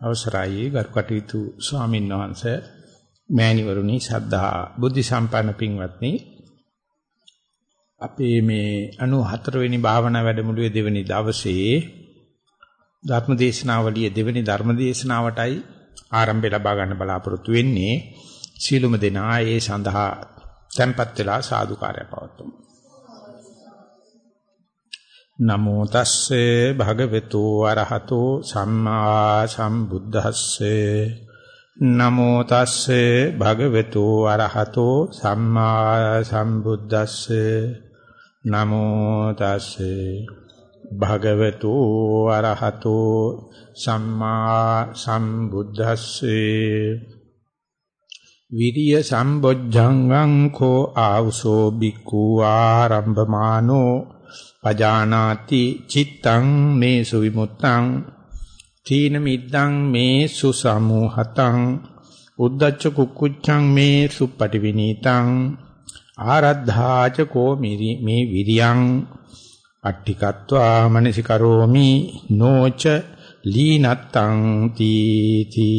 අවසරයි ගරු කටයුතු ස්වාමීන් වහන්සේ මෑණිවරුනි සද්ධා බුද්ධ සම්පන්න පින්වත්නි. අපේ මේ 94 වෙනි භාවනා වැඩමුළුවේ දෙවෙනි දවසේ ධර්ම දේශනාවලියේ දෙවෙනි ධර්ම දේශනාවටයි ආරම්භය ලබා ගන්න බලාපොරොත්තු වෙන්නේ. සීලුම දෙනා ඒ සඳහා tempත් වෙලා සාදුකාරය පවතුමු නමෝ තස්සේ භගවතු අරහතෝ සම්මා සම්බුද්දස්සේ. නමෝ තස්සේ භගවතු අරහතෝ සම්මා සම්බුද්දස්සේ. නමෝ තස්සේ භගවතු අරහතෝ සම්මා සම්බුද්දස්සේ. විරිය සම්බොජ්ජංගං කෝ ආවසෝ බිකු ආරම්භමානෝ පජානාති චිත්තං මේසු විමුත්තං තීන මිද්දං මේසු සමූහතං උද්දච්ච කුක්කුච්ඡං මේසු පටිවිනීතං ආරද්ධාච කෝ මේ විරියං අට්ඨිකත්වා මනසිකරෝමි නොච ලීනත්තං තීති.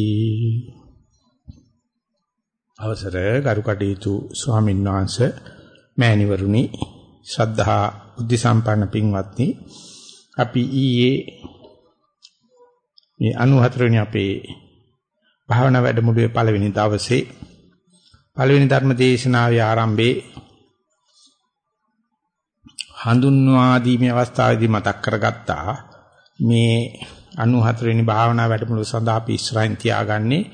අවසර ගරු කටයුතු ස්වාමීන් වහන්සේ මෑණිවරුනි ශ්‍රද්ධා බුද්ධ සම්පන්න පින්වත්නි අපි ඊයේ මේ 94 වෙනි අපේ භාවනා වැඩමුළුවේ පළවෙනි දවසේ පළවෙනි ධර්ම දේශනාවේ ආරම්භයේ හඳුන්වා දීමේ අවස්ථාවේදී මතක් කරගත්තා මේ 94 වෙනි භාවනා වැඩමුළුව සඳහා අපි ඉස්සරහින් තියාගන්නේ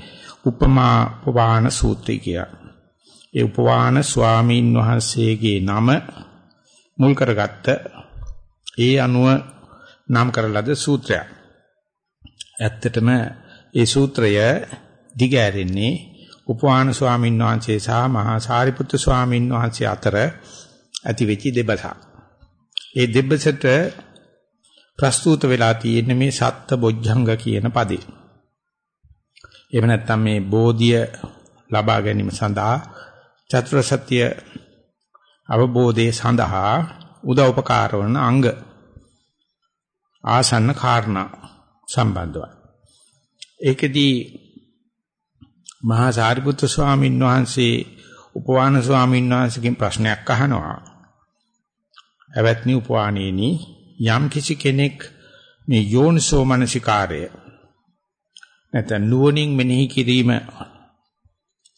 උපමා උපවාන සූත්‍රය කියලා. ඒ උපවාන ස්වාමීන් වහන්සේගේ නම මුල් කරගත්ත ඒ අනුව නම් කරලද සූත්‍රයක්. ඇත්තටම ඒ සූත්‍රය දිගෑරෙන්නේ උපවාන ස්වාමීන් වහන්සේ සහ මහා සාරිපුත්තු ස්වාමීන් වහන්සේ අතර ඇති වෙච්ච දෙබසක්. ඒ දෙබසට ප්‍රස්තුත වෙලා තියෙන මේ සත්ත බොජ්ජංග කියන පදේ. එහෙම නැත්නම් මේ බෝධිය ලබා ගැනීම සඳහා චතුර සත්‍ය අවබෝධයේ සඳහා උදව්පකාර වන අංග ආසන්න කාරණා සම්බන්ධවයි. ඒකෙදී මහා සාරිපුත්‍ර ස්වාමීන් වහන්සේ උපවාන ස්වාමීන් වහන්සේගෙන් ප්‍රශ්නයක් අහනවා. එවත්නි උපවානේනි යම් කිසි කෙනෙක් මේ යෝනිසෝ මනසිකාරය නැත්නම් නුවණින් මෙනෙහි කිරීම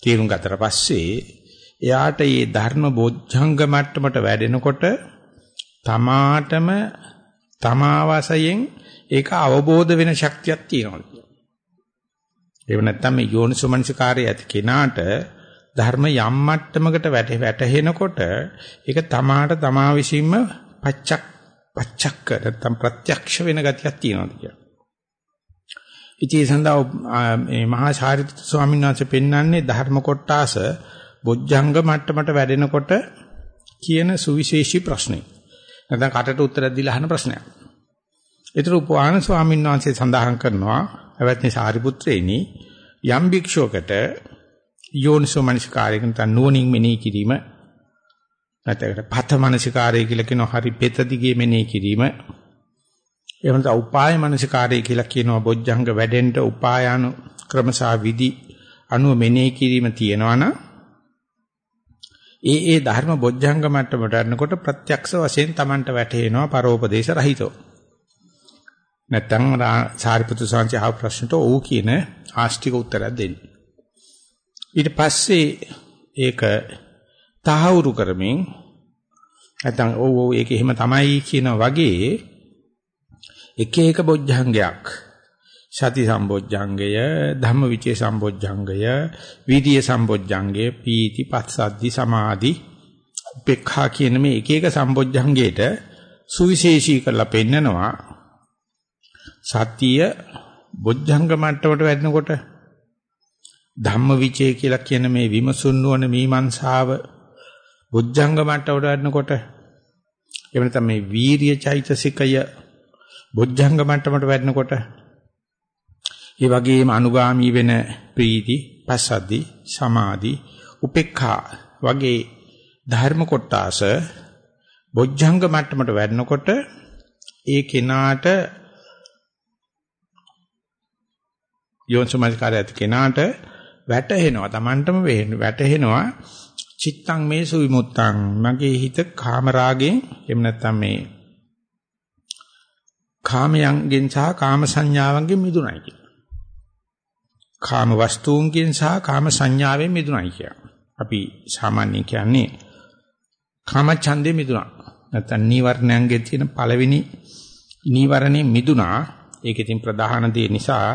තේරුම් ගතට පස්සේ එයාට මේ ධර්ම බොජ්ජංග මට්ටමට වැඩෙනකොට තමාටම තමා වශයෙන් ඒක අවබෝධ වෙන ශක්තියක් තියෙනවා. ඒව නැත්තම් මේ යෝනිසෝමනසිකාරය ඇති කෙනාට ධර්ම යම් මට්ටමකට වැටෙනකොට ඒක තමාට තමා විසින්ම පච්චක් පච්චක්ක නැත්තම් ප්‍රත්‍යක්ෂ වෙන ගතියක් තියෙනවා කියලා. ඉතින් සඳහා මේ මහා ශාරිපුත්‍ර ස්වාමීන් වහන්සේ පෙන්වන්නේ ධර්ම කොටාස බොජ්ජංග මට්ටමට වැඩෙනකොට කියන සුවිශේෂී ප්‍රශ්නේ. නැත්නම් කටට උත්තර දීලා අහන ප්‍රශ්නයක්. ඒතර උපවාන ස්වාමීන් වහන්සේ සඳහන් කරනවා එවත්නි සාරිපුත්‍රේනි යම් භික්ෂුවකට යෝනිසෝ මනසිකාරයක නැත්නම් නුවණින් මෙනෙහි කිරීම නැත්නම් පත මනසිකාරය කියලා කියනවා හරි පෙත දිගේ මෙනෙහි කිරීම එහෙම නැත්නම් උපාය මනසිකාරය කියලා කියනවා බොජ්ජංග වැඩෙන්න උපායන ක්‍රමසා විදි අනුව මෙනෙහි කිරීම තියෙනවනම් ඒ ඒ ධර්ම බොජ්ජංග මට්ටමට යනකොට ප්‍රත්‍යක්ෂ වශයෙන් Tamanට වැටහෙනවා පරෝපදේශ රහිතව. නැත්තම් සාරිපුත්‍ර සාංශය ආව ප්‍රශ්නට ඔව් කියන ආස්තික උත්තරයක් දෙන්න. ඊට පස්සේ ඒක තහවුරු කරමින් නැත්තම් ඔව් ඔව් ඒක එහෙම තමයි කියන වගේ එක එක බොජ්ජංගයක් සති සම්බොජ්ජංගය ධම්මවිචේ සම්බොජ්ජංගය විරිය සම්බොජ්ජංගය පීති පස්සද්ධි සමාධි උපේක්ඛා කියන මේ එක එක සම්බොජ්ජංගයට සුවිශේෂී කරලා පෙන්නනවා. සතිය බොජ්ජංග මට්ටමට වැඩනකොට ධම්මවිචේ කියලා කියන මේ විමසුන් නොවන මීමන්සාව බොජ්ජංග මට්ටමට වැඩනකොට එහෙම නැත්නම් මේ වීරිය චෛතසිකය බොජ්ජංග මට්ටමට වැඩනකොට ඒ වගේම අනුගාමී වෙන ප්‍රීති, පස්සද්ධි, සමාධි, උපේක්ඛා වගේ ධර්ම කොටාස බොජ්ජංග මට්ටමට වැඩනකොට ඒ කෙනාට යෝනිසමස්කාරය ඇති කෙනාට වැටහෙනවා. Tamanටම වැටහෙනවා. චිත්තං මේ සුවිමුත්තං මගේ හිත කාම රාගෙන් එහෙම නැත්නම් මේ කාමයන්ගෙන් සහ කාම සංඥාවන්ගෙන් මිදුණයි කියලා. කාම වස්තුන්ගෙන් සහ කාම සංඥාවෙන් මිදුණයි කියලා. අපි සාමාන්‍යයෙන් කියන්නේ කාම ඡන්දේ මිදුණා. නැත්නම් නීවරණයන්ගේ තියෙන පළවෙනි නීවරණේ මිදුණා. ඒක ඉතින් ප්‍රධාන දේ නිසා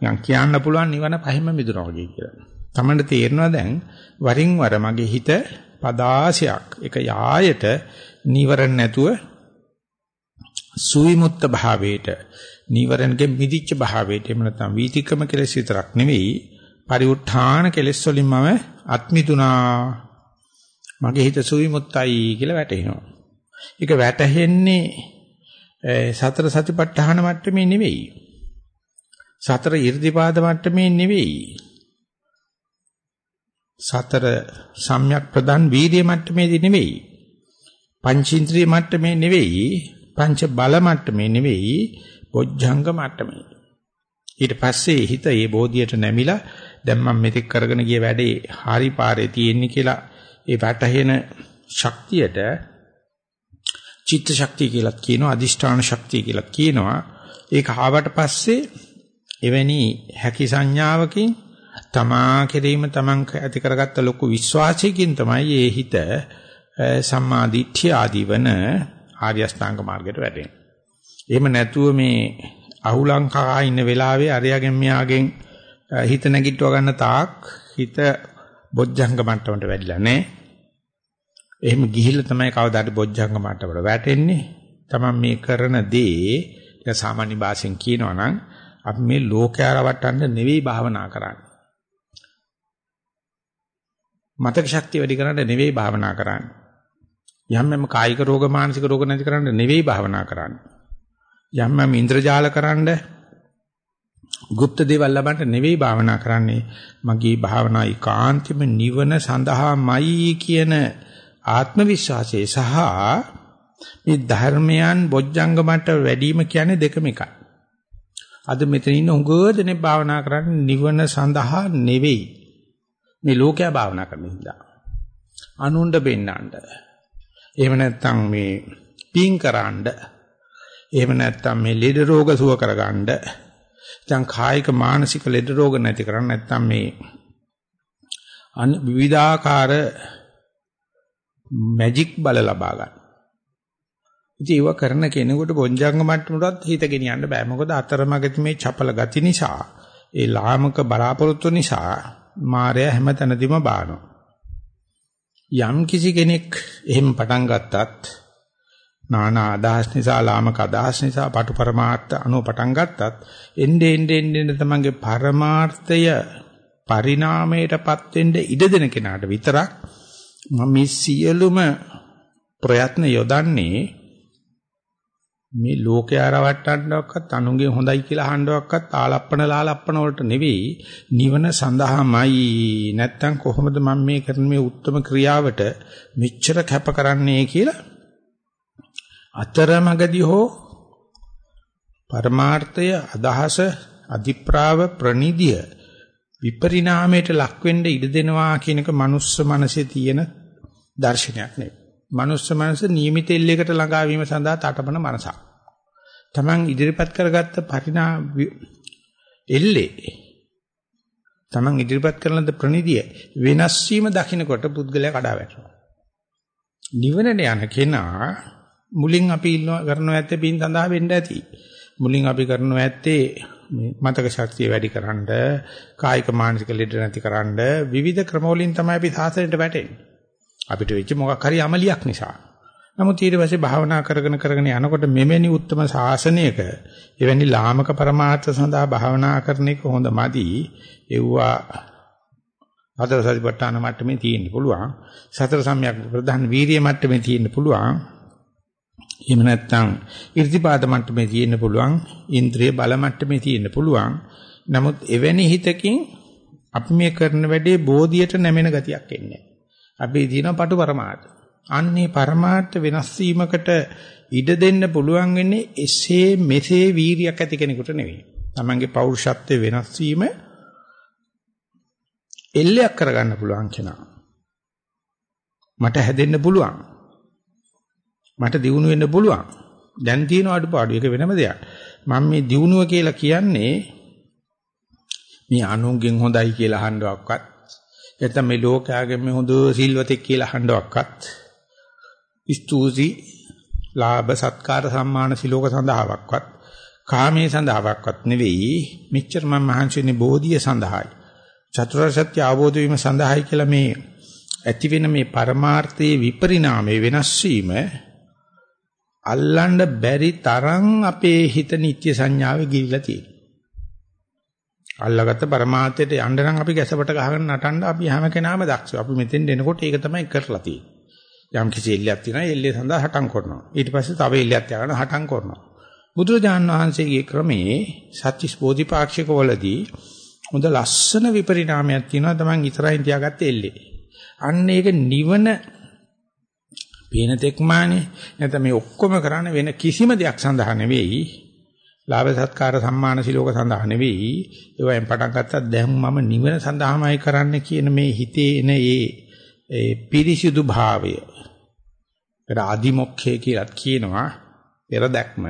නිකන් කියන්න පුළුවන් නිවන පහෙම මිදුණා වගේ කියලා. තමන්ට තේරෙනවා දැන් වරින් වර මගේ හිත පදාසයක් එක යායට නීවරණ නැතුව සුවිමුත්ත භාවයට නීවරණගේ මිදිච්ච භාවයට එහෙම නැත්නම් වීතිකම කෙලෙස් විතරක් නෙවෙයි පරිඋත්ථාන කෙලෙස් වලින් මම අත්මිතුනා මගේ හිත සුවිමුත්තයි කියලා වැටහෙනවා. ඒක වැටහෙන්නේ සතර සතිපට්ඨාන මට්ටමේ නෙවෙයි. සතර 이르දිපාද මට්ටමේ නෙවෙයි. සතර සම්‍යක් ප්‍රදාන් වීර්ය මට්ටමේදී නෙවෙයි. පංචේන්ද්‍රිය මට්ටමේ නෙවෙයි. පංච බල මට්ටමේ නෙවෙයි. බොජ්ජංග මට්ටමේ. ඊට පස්සේ හිත ඒ බෝධියට නැමිලා දැන් මම මෙතෙක් කරගෙන ගිය වැඩේ හරි පාරේ තියෙන්නේ කියලා ඒ වැටහෙන ශක්තියට චිත්ත ශක්තිය කියලා කියනවා අදිෂ්ඨාන ශක්තිය කියලා කියනවා ඒක ආවට පස්සේ එවැනි හැකි සංඥාවකින් තමා කෙරීම තමන් ඇති කරගත්ත ලොකු විශ්වාසයකින් තමයි ඒ හිත සම්මා දිට්ඨිය ආදී වන ආර්ය අෂ්ටාංග මාර්ගයට වැටෙන්නේ. එහෙම නැතුව මේ අහුලංකා ඉන්න වෙලාවේ අරයාගෙන් මෙයාගෙන් හිත නැගිටව ගන්න තාක් හිත බොජ්ජංග මට්ටමට වැඩිලා නැහැ. එහෙම ගිහිල්ලා තමයි කවදාද බොජ්ජංග මට්ටමට වැටෙන්නේ. තමන් මේ කරන දේ සාමාන්‍ය භාෂෙන් කියනවා නම් අපි මේ ලෝකයා රවට්ටන්න නෙවෙයි භාවනා කරන්නේ. මතක ශක්තිය වැඩි කරන්න නෙවෙයි භාවනා කරන්නේ. යම් යම් කායික රෝග මානසික රෝග නැති කරන්න නෙවෙයි භාවනා කරන්නේ. යම් යම් ඉන්ද්‍රජාල කරන්න গুপ্ত දේවල් ලබන්න නෙවෙයි භාවනා කරන්නේ. මගේ භාවනා ඒකාන්තෙම නිවන සඳහාමයි කියන ආත්ම විශ්වාසය සහ මේ ධර්මයන් බොජ්ජංග මට වැඩිම කියන්නේ දෙකම එකයි. අද මෙතන ඉන්න උගව දෙනේ භාවනා කරන්නේ නිවන සඳහා නෙවෙයි. මේ ලෝකයා භාවනා කරන හින්දා. අනුණ්ඩ බෙන්නන්න. එහෙම නැත්නම් මේ පින් කරන්න. එහෙම නැත්නම් මේ ලෙඩ රෝග සුව කරගන්න. දැන් කායික මානසික ලෙඩ රෝග නැති කරන්න නැත්නම් මේ විවිධාකාර මැජික් බල ලබා ගන්න. ඉතින් ඒව කරන කෙනෙකුට බොංජංග මට්ටමටත් හිත ගෙනියන්න බෑ. මොකද අතරමඟදී මේ චපල ගති නිසා, ඒ ලාමක බලාපොරොත්තු නිසා මායя හැමතැනදීම බානවා. යම් කිසි කෙනෙක් එහෙම පටන් ගත්තත් නානා අදහස් නිසා ලාමක අදහස් නිසා පටු પરමාර්ථ අනු පටන් ගත්තත් එන්නේ එන්නේ එන්නේ තමන්ගේ પરමාර්ථය පරිණාමයටපත් වෙන්න ඉඩ දෙන කෙනාට විතරක් මම මේ සියලුම ප්‍රයත්න යොදන්නේ මේ ලෝකේ ආරවට්ටන්නවක්වත් අනුන්ගේ හොඳයි කියලා අහන්නවක්වත් ආලප්පන ලාලප්පන වලට නෙවෙයි නිවන සඳහාමයි. නැත්තම් කොහොමද මම මේ කරන මේ උත්තරම ක්‍රියාවට මෙච්චර කැප කරන්නේ කියලා අතරමඟදී හෝ පරමාර්ථය අදහස අධිප්‍රාව ප්‍රනිධිය විපරිණාමයට ලක් වෙන්න ඉඩ දෙනවා කියන එක මනුස්ස මනසේ තියෙන දර්ශනයක් නෙවෙයි. මනුස්ස මනස නියමිත එල්ලයකට ළඟා වීම සඳහා තටමන මනසක්. Taman ඉදිරිපත් කරගත්ත පරිණා එල්ලේ Taman ඉදිරිපත් කරන ද ප්‍රනිධිය වෙනස් වීම දකින්නකොට පුද්ගලයා කඩා වැටෙනවා. නිවනට යන කෙනා මුලින් අපි ඉන්නවා කරනවා ඇත්තේ පින් සඳහා වෙන්න ඇති. මුලින් අපි කරනවා ඇත්තේ මේ මතක ශක්තිය වැඩිකරන්න, කායික මානසික ලෙඩ නැතිකරන්න විවිධ ක්‍රමවලින් තමයි අපි සාසනයට වැටෙන්නේ. අපිට වෙච්ච මොකක් හරි අමලියක් නිසා. නමුත් ඊට පස්සේ භාවනා කරගෙන කරගෙන යනකොට මෙවැනි උත්තරම ශාසනයක එවැනි ලාමක પરමාර්ථ සඳහා භාවනා කරන එක හොඳ මදි. ඒවා හතර සතිපට්ඨාන මට්ටමේ තියෙන්න පුළුවන්. සතර සම්‍යක් ප්‍රධාන වීරිය මට්ටමේ තියෙන්න පුළුවන්. එහෙම නැත්නම් irdipaada මට්ටමේ තියෙන්න පුළුවන්. ඉන්ද්‍රිය බල මට්ටමේ තියෙන්න පුළුවන්. නමුත් එවැනි හිතකින් අපි මේ කරන වැඩේ බෝධියට නැමෙන ගතියක් එන්නේ. අපි දින පටු පරමාර්ථ. අන්නේ පරමාර්ථ වෙනස් වීමකට ඉඩ දෙන්න පුළුවන් වෙන්නේ එසේ මෙසේ වීරියක් ඇති කෙනෙකුට නෙවෙයි. තමන්ගේ පෞරුෂත්වයේ වෙනස් වීම එල්ලයක් කරගන්න පුළුවන් කෙනා. මට හැදෙන්න පුළුවන්. මට දියුණු වෙන්න පුළුවන්. දැන් තියෙන අඩුපාඩු ඒක වෙනම දෙයක්. මම මේ දියුණුව කියලා කියන්නේ මේ අනුන්ගෙන් හොඳයි කියලා අහන්නවක්වත් නැත්නම් මේ ලෝකයාගෙන් මේ හොඳ සිල්වතෙක් කියලා අහන්නවක්වත් ස්තුති ලාභ සත්කාර සම්මාන සිලෝක සඳහාවක්වත් කාමයේ සඳහාවක්වත් නෙවෙයි මෙච්චර මම මහන්සියනේ බෝධිය සඳහායි චතුරාර්ය සත්‍ය අවබෝධ වීම සඳහායි කියලා මේ ඇති වෙන මේ පරමාර්ථයේ විපරිණාමයේ වෙනස් වීම අල්ලන්න බැරි තරම් අපේ හිත නිත්‍ය සංඥාවේ ගිලිලා තියෙනවා. අල්ලගත්ත පරමාර්ථයට යන්න නම් අපි ගැසපට ගහගෙන නටන්න අපි හැම කෙනාම දක්ෂ. අපි මෙතෙන් එනකොට ඒක තමයි කරලා තියෙන්නේ. යම් කිසි එල්ලයක් තියෙනවා එල්ලේ සඳහා හටම් කරනවා. ඊට පස්සේ තව එල්ලයක් තියාගෙන හටම් කරනවා. බුදුරජාන් වහන්සේගේ ක්‍රමේ සත්‍විස් බෝධිපාක්ෂික වලදී හොඳ ලස්සන විපරිණාමයක් තියෙනවා තමන් ඉතරයින් තියාගත්ත එල්ලේ. අන්න ඒක නිවන පේන තෙක්මානේ නැත්නම් මේ ඔක්කොම කරන්නේ වෙන කිසිම දෙයක් සඳහා නෙවෙයි. ලාභ සත්කාර සම්මාන සිලෝක සඳහා නෙවෙයි. ඒවෙන් පටන් ගත්තා දැන් මම නිවන සඳහාමයි කරන්න කියන මේ හිතේ එන ඒ පිරිසිදු භාවය. ඒකට ආදිමොක්ඛය කියලා කියනවා. පෙර දැක්ම.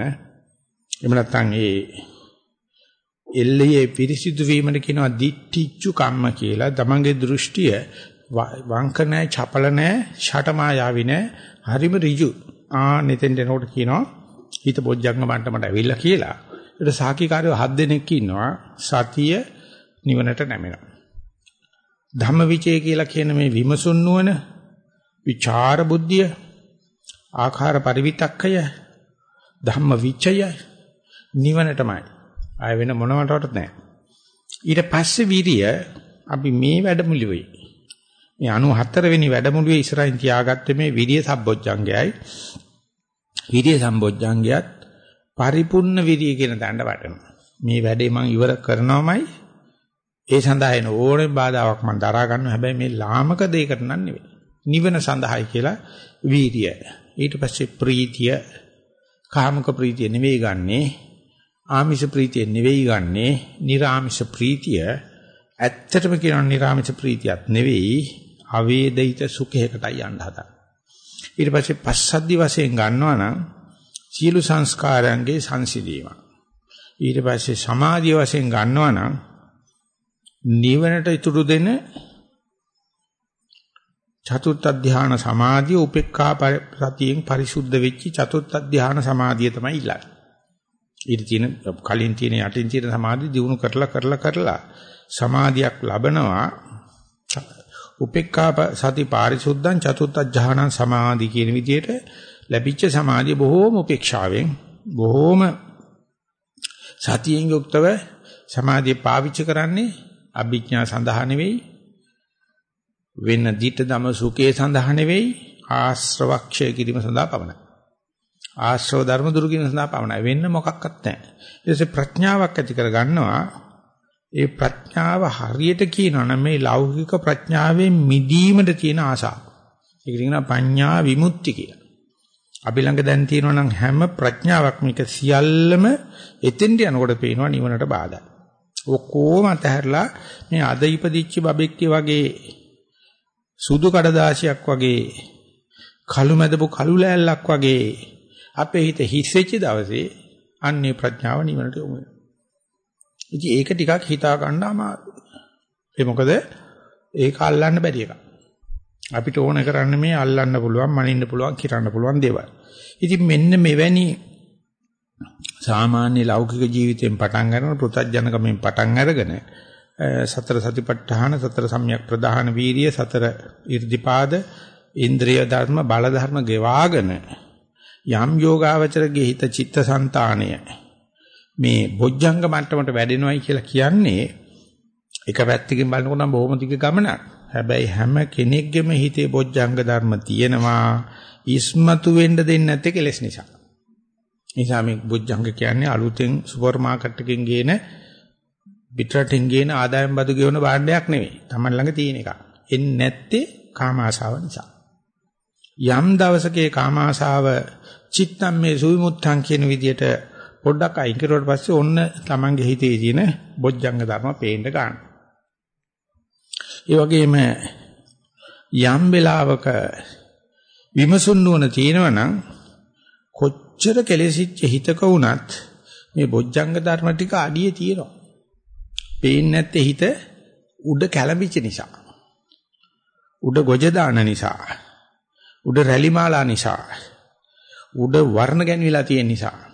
එහෙම නැත්නම් ඒ එල්ලේ පිරිසිදු වීමට කියනවා දිට්ඨිච්චු කම්ම කියලා. තමන්ගේ දෘෂ්ටිය වංක නැහැ චපල නැහැ ෂටමායාවි නැහැ හරිම ඍජු ආ නෙතෙන් දෙනකොට කියනවා හිත බොජ්ජංග මට්ටමට ඇවිල්ලා කියලා ඒකට සාකිකාරයෝ හත් දෙනෙක් ඉන්නවා සතිය නිවනට නැමෙනවා ධම්මවිචය කියලා කියන මේ විමසුන් නුවණ විචාර බුද්ධිය ආඛාර පරිවිතක්කය ධම්ම විචය නිවනටමයි. ආය වෙන මොනවටවත් නැහැ. ඊට පස්සේ වීරිය අපි මේ වැඩමුළුවේ මේ 94 වෙනි වැඩමුළුවේ ඉස්සරහින් තියාගත්තේ මේ විරිය සම්බොජ්ජංගයයි. විරිය සම්බොජ්ජංගයත් පරිපූර්ණ විරිය කියන දඬ වටනවා. මේ වැඩේ මම ඉවර කරනවමයි ඒ සඳහා එන ඕනේ බාධාවක් මම දරා ගන්නවා. හැබැයි මේ ලාමක දෙයකට නන් නෙවෙයි. නිවන සඳහායි කියලා වීරිය. ඊට පස්සේ ප්‍රීතිය කාමක ප්‍රීතිය නෙවෙයි ගන්නෙ ආමිෂ ප්‍රීතිය නෙවෙයි ගන්නෙ නිර්ආමිෂ ප්‍රීතිය ඇත්තටම කියනවා නිර්ආමිෂ ප්‍රීතියක් නෙවෙයි අවේදිත සුඛයකටයි යන්න හදා ඊට පස්සේ පස්සද්ධි වශයෙන් ගන්නවා නම් සියලු සංස්කාරයන්ගේ සංසිඳීම ඊට පස්සේ සමාධිය වශයෙන් ගන්නවා නම් නිවනට ඉතුරු දෙන චතුර්ථ ධානය සමාධිය උපේක්ඛා සතියෙන් පරිසුද්ධ වෙච්ච චතුර්ථ ධානය සමාධිය තමයි ඉල්ලන්නේ. ඊට තියෙන කලින් තියෙන යටින් තියෙන සමාධිය දිනු කරලා කරලා කරලා සමාධියක් ලබනවා. උපේක්ඛා සති පාරිසුද්ධං චතුර්ථ ධානය සමාධි කියන විදිහට ලැබිච්ච සමාධිය බොහෝම උපේක්ෂාවෙන් බොහෝම සතියෙන් යුක්තව සමාධිය පාවිච්චි කරන්නේ අභිඥා සඳහා නෙවෙයි වෙන දිට දම සුඛේ සඳහා නෙවෙයි ආශ්‍රවක්ෂය කිරීම සඳහා පමණයි. ආශ්‍රව ධර්ම දුරු කිරීම සඳහා පමණයි. වෙන්න මොකක්වත් නැහැ. ඊටසේ ප්‍රඥාවක් ඇති කර ගන්නවා. ඒ ප්‍රඥාව හරියට කියනවා නම් මේ ලෞකික ප්‍රඥාවෙන් මිදීමට තියෙන ආසාව. ඒක කියනවා පඤ්ඤා විමුක්ති කියලා. අපි ළඟ දැන් තියෙනවා නම් හැම ප්‍රඥාවක් මේක සියල්ලම එතෙන්ට යනකොට පේනවා නිවනට බාධායි. ඔක්කොම අතහැරලා මේ අද ඉපදිච්ච බබෙක්ගේ වගේ සුදු කඩදාසියක් වගේ කළු මැදපු කළු ලෑල්ලක් වගේ අපේ හිත හිස් වෙච්ච දවසේ අන්නේ ප්‍රඥාව නිවනට යොමු වෙනවා. ඉතින් ඒක ටිකක් හිතා ගන්න අමාරුයි. ඒ මොකද ඒක අල්ලන්න බැරි එකක්. අපිට ඕන කරන්නේ මේ අල්ලන්න පුළුවන්, මනින්න පුළුවන්, කිරන්න පුළුවන් දේවල්. ඉතින් මෙන්න මෙවැනි සාමාන්‍ය ලෞකික ජීවිතයෙන් පටන් ගන්න පෘථජනකමෙන් පටන් අරගෙන සතර සතිපට්ඨාන සතර සම්‍යක් ප්‍රදාන වීරිය සතර 이르දිපාද ඉන්ද්‍රිය ධර්ම බල ධර්ම ගෙවාගෙන යම් යෝගාවචරගේ හිත චිත්තසංතානය මේ බොජ්ජංග මට්ටමට වැඩෙනවයි කියලා කියන්නේ එක පැත්තකින් බලනකොට නම් බොහොම දිග ගමනක්. හැබැයි හැම කෙනෙක්ගේම හිතේ බොජ්ජංග ධර්ම තියෙනවා ඉස්මතු වෙන්න දෙන්නේ නැත්තේ කෙලස් නිසා. නිසා මේ බොජ්ජංග කියන්නේ අලුතෙන් සුපර් මාකට් එකකින් ගේන පිටරටින් ගේන ආදායම් බදු ගෙවන භාණ්ඩයක් නෙවෙයි. Taman ළඟ තියෙන එකක්. එන්නේ නැත්තේ කාම ආශාව නිසා. යම් දවසක කාම ආශාව චිත්තම් මේ සුවිමුත්තං කියන විදිහට පොඩ්ඩක් අයින් කරුවට පස්සේ ඔන්න Tamange හිතේ තියෙන බොජ්ජංග ධර්ම පේන්න ගන්න. ඒ වගේම යම් වෙලාවක විමසුන් නුවණ තියෙනවනම් කොච්චර කෙලෙසිච්ච හිතක වුණත් මේ බොජ්ජංග ධර්ම ටික අඩියේ තියෙනවා. පේන්නේ නැත්තේ හිත උඩ කැළඹිච්ච නිසා. උඩ ගොජ දාන නිසා. උඩ රැලිමාලා නිසා. උඩ වර්ණ ගැන්විලා තියෙන නිසා.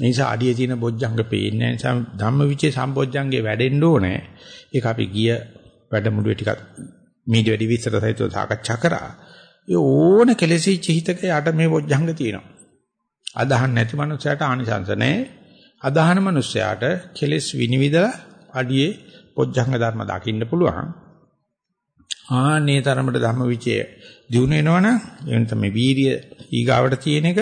මේ නිසා අඩියේ තියෙන බොජ්ජංග පේන්නේ නිසා ධම්මවිචේ සම්බොජ්ජංගේ වැඩෙන්න ඕනේ. ඒක අපි ගිය වැඩමුළුවේ ටිකක් මීඩිය වැඩි විස්තර සහිතව සාකච්ඡා කරා. ඒ ඕන කෙලෙසිච්ච හිතක යට මේ බොජ්ජංග තියෙනවා. අදහන් නැති මනුස්සයාට ආනිසංස නැහැ. අදහන මනුස්සයාට කෙලෙස් විනිවිදලා අඩියේ පොජ්ජංග ධර්ම දකින්න පුළුවන්. ආනේ තරමට ධම්මවිචය දිනු වෙනවනම් එවන තමයි වීරිය ඊගාවට තියෙන එක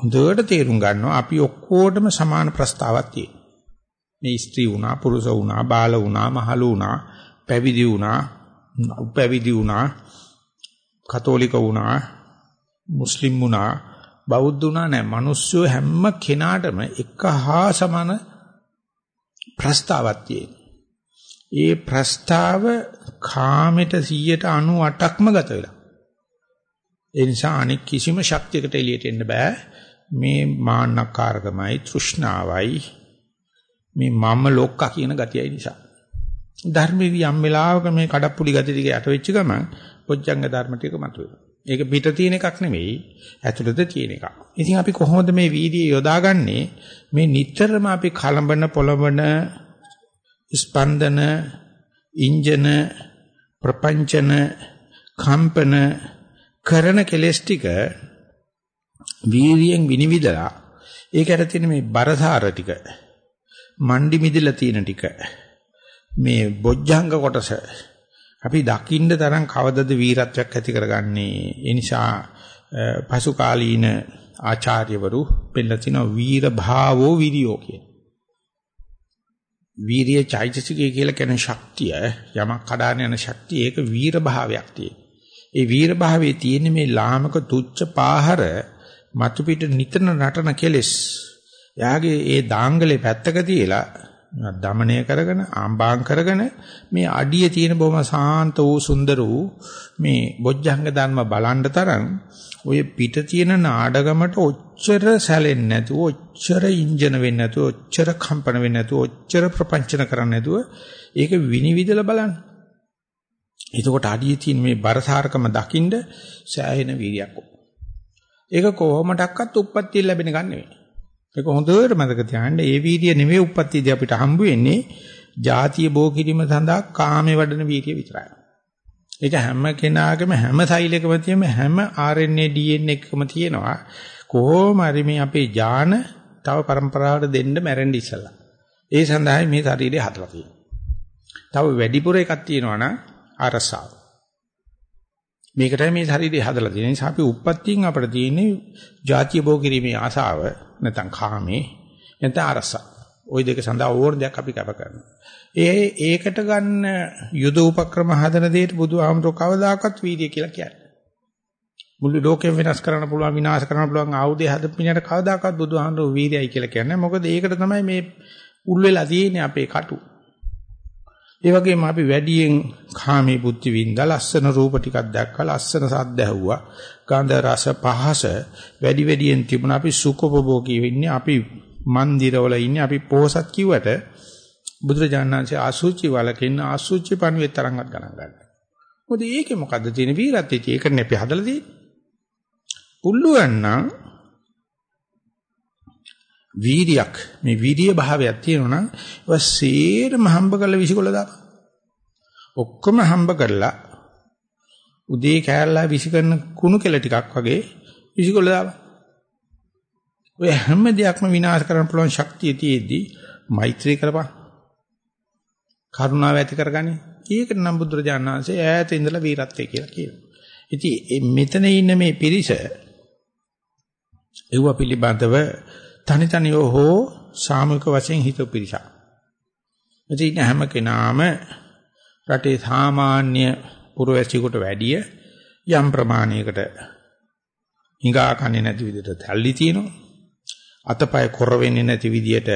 හොඳට තේරුම් ගන්නවා අපි ඔක්කොටම සමාන ප්‍රස්තාවක් තියෙනවා. මේ ස්ත්‍රී වුණා, පුරුෂ වුණා, බාල වුණා, මහලු වුණා, පැවිදි වුණා, උපැවිදි වුණා, කතෝලික වුණා, මුස්ලිම් වුණා, බෞද්ධ වුණා නෑ. මිනිස්සු හැම කෙනාටම එක හා සමාන ප්‍රස්තාවක් තියෙනවා. ඒ ප්‍රස්තාව කාමයට 198ක්ම ගත වෙලා. ඒ නිසා අනෙක් කිසිම ශක්තියකට එළියට එන්න බෑ. මේ මාන්නකාරකමයි තෘෂ්ණාවයි මේ මම ලොක්කා කියන ගතියයි නිසා. ධර්මයේ යම් වෙලාවක මේ කඩප්පුලි ගති ටික යට වෙච්ච ගමන් පොච්චංග ධර්ම ටික මතුවෙනවා. ඒක පිට තියෙන එකක් නෙවෙයි ඇතුළත තියෙන එකක්. ඉතින් අපි කොහොමද මේ වීර්යය යොදාගන්නේ? මේ නිතරම අපි කලබන පොළඹන ස්පන්දන ඉන්ජන ප්‍රපංචන කම්පන කරන කෙලස් ටික වීර්යයෙන් විනිවිදලා ඒකට තියෙන මේ බරසාර ටික මණ්ඩි මිදලා තියෙන ටික මේ බොජ්ජංග කොටස අපි දකින්න තරම් කවදද වීරත්වයක් ඇති කරගන්නේ ඒ නිසා පසු කාලීන ආචාර්යවරු පෙන්නලා තිනවා වීර භාවෝ විරියෝ කියන වීරිය චෛතසිකය කියලා කියන ශක්තිය යමක් කඩාන යන ශක්තිය ඒක වීර භාවයක් තියෙන. ඒ වීර භාවයේ තියෙන මේ ලාමක තුච්ච පාහර මතු පිට නිතර නටන කෙලෙස්. යාගේ ඒ දාංගලේ පැත්තක තියලා දමණය කරගෙන ආම්බාම් කරගෙන මේ අඩිය තියෙන බොහොම සාන්ත වූ සුන්දර වූ මේ බොජ්ජංග ධර්ම බලන්න තරම් ඔය පිට තියෙන නාඩගමට ඔච්චර සැලෙන්නේ නැතුව ඔච්චර ඉන්ජන වෙන්නේ නැතුව ඔච්චර කම්පන වෙන්නේ නැතුව ඔච්චර ප්‍රපංචන කරන්නේ නැතුව ඒක විනිවිදලා බලන්න. එතකොට අඩියේ තියෙන මේ බරසාරකම දකින්න සෑහෙන වීර්යයක් ඒක කොහොමඩක්වත් උප්පත්තිය ලැබෙන ගන්න නෙවෙයි. ඒක හොඳට මතක තියාගන්න. ඒ වීර්ය නෙවෙයි උප්පත්තියදී අපිට හම්බ වෙන්නේ ಜಾතිය බෝ කිරීම සඳහා කාමේ වඩන වීර්ය විතරයි. ඒක හැම කෙනාගේම හැම සෛලයකම තියෙන හැම RNA DNA එකකම තියෙනවා. කොහොම හරි මේ අපේ ඥාන තව પરම්පරාවට දෙන්න මැරෙන්න ඉස්සලා. ඒ සඳහායි මේ ශරීරය හදලා තියෙන්නේ. තව වැඩිපුර එකක් තියෙනවා නම් අරසාව. මේකටයි මේ ශරීරය හදලා තියෙන්නේ. නිසා අපි උප්පත්තියෙන් අපිට තියෙන්නේ ජාතිය භෝග කිරීමේ ආසාව නැත්නම් කාමේ නැත්නම් අරස. ওই දෙක සඳහා ඕන දෙයක් අපි කැප කරනවා. ඒ ඒකට ගන්න යුද උපක්‍රම හදන දෙයට බුදුහාමුදුරුවෝ කවදාකවත් වීර්ය කියලා කියන්නේ. මුළු ලෝකෙම වෙනස් කරන්න පුළුවන් විනාශ කරන්න පුළුවන් ආයුධය හදපිනට කවදාකවත් බුදුහාමුදුරුවෝ වීර්යයි කියලා කියන්නේ. මොකද ඒකට තමයි මේ උල් වෙලා තියෙන්නේ අපේ කටු. ඒ වගේම අපි වැඩියෙන් කාමී බුද්ධි විඳලා ලස්සන රූප ටිකක් දැක්කා ලස්සන සද්ද ඇහුවා ගන්ධ රස පහස වැඩි වැඩියෙන් තිබුණා අපි සුඛෝපභෝගී වෙන්නේ අපි මන්දිරවල ඉන්නේ අපි පොහසත් කිව්වට බුදුරජාණන්සේ ආසුචි වලකින් ආසුචි පණුවේ තරංගත් ගණන් ගන්නවා. මොකද ඒකේ මොකද්ද තියෙන වීරත්වයේ ඒකනේ අපි හදලා තියෙන්නේ. පුල්ලුවන් නම් වීරියක් මේ වීරිය භාවයක් තියෙනවා නම් ඒවා සේරම හම්බ කරලා විසිකොල දාපන්. ඔක්කොම හම්බ කරලා උදේ කෑල්ලා විසි කරන කුණු කෙල ටිකක් වගේ විසිකොල දාපන්. ඔය හැම දෙයක්ම විනාශ කරන්න පුළුවන් ශක්තිය තියෙද්දි මෛත්‍රී කරපන්. කරුණාව ඇති කරගනි. ඒකට නම් බුදුරජාණන් වහන්සේ ඈත ඉඳලා වීරත්වය කියලා කියනවා. ඉතින් මෙතන ඉන්න මේ පිරිස ඒව පිළිබඳව තනි තනිව හෝ සාමූහික වශයෙන් හිත පිරිසක්. ඉතින් හැම කෙනාම රටේ සාමාන්‍ය පුරවැසියෙකුට වැඩිය යම් ප්‍රමාණයකට හිඟා කන්නේ නැති විදිහට තල්ලි තියෙනවා. අතපය කොර වෙන්නේ නැති විදියට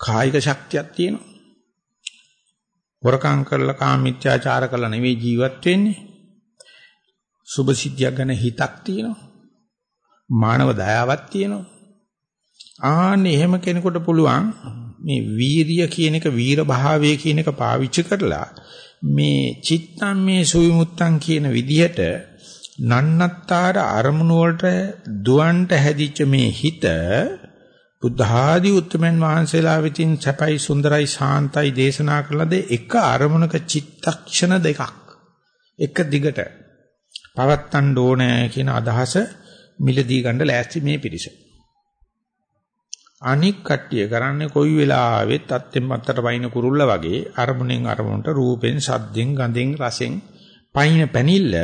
කායික ශක්තියක් තියෙනවා. වරකම් කරලා කාමීත්‍යාචාර කරලා නෙවෙයි ජීවත් වෙන්නේ. සුභ සිද්ධියක් ගැන හිතක් තියෙනවා. මානව දයාවක් තියෙනවා. ආන්නේ එහෙම කෙනෙකුට පුළුවන් මේ වීරිය කියන එක වීර භාවය කියන එක පාවිච්චි කරලා මේ චිත්තම් මේ සුවිමුත්තම් කියන විදිහට නන්නත්තර අරමුණු වලට දුවන්ට හැදිච්ච මේ හිත බුද්ධ ආදී උත්තමයන් වහන්සේලා විසින් සැපයි සුන්දරයි ශාන්තයි දේශනා කළද එක අරමුණක චිත්තක්ෂණ දෙකක් එක දිගට පවත්තන්න ඕනේ කියන අදහස මිලදී ගන්න ලෑස්ති මේ පිරිස. අනික් කට්ටිය කරන්නේ කොයි වෙලාවෙත් අත්ෙන් මත්තට වයින් කුරුල්ල වගේ අරමුණෙන් අරමුණට රූපෙන් ශබ්දෙන් ගඳෙන් රසෙන් පයින් පැනිල්ල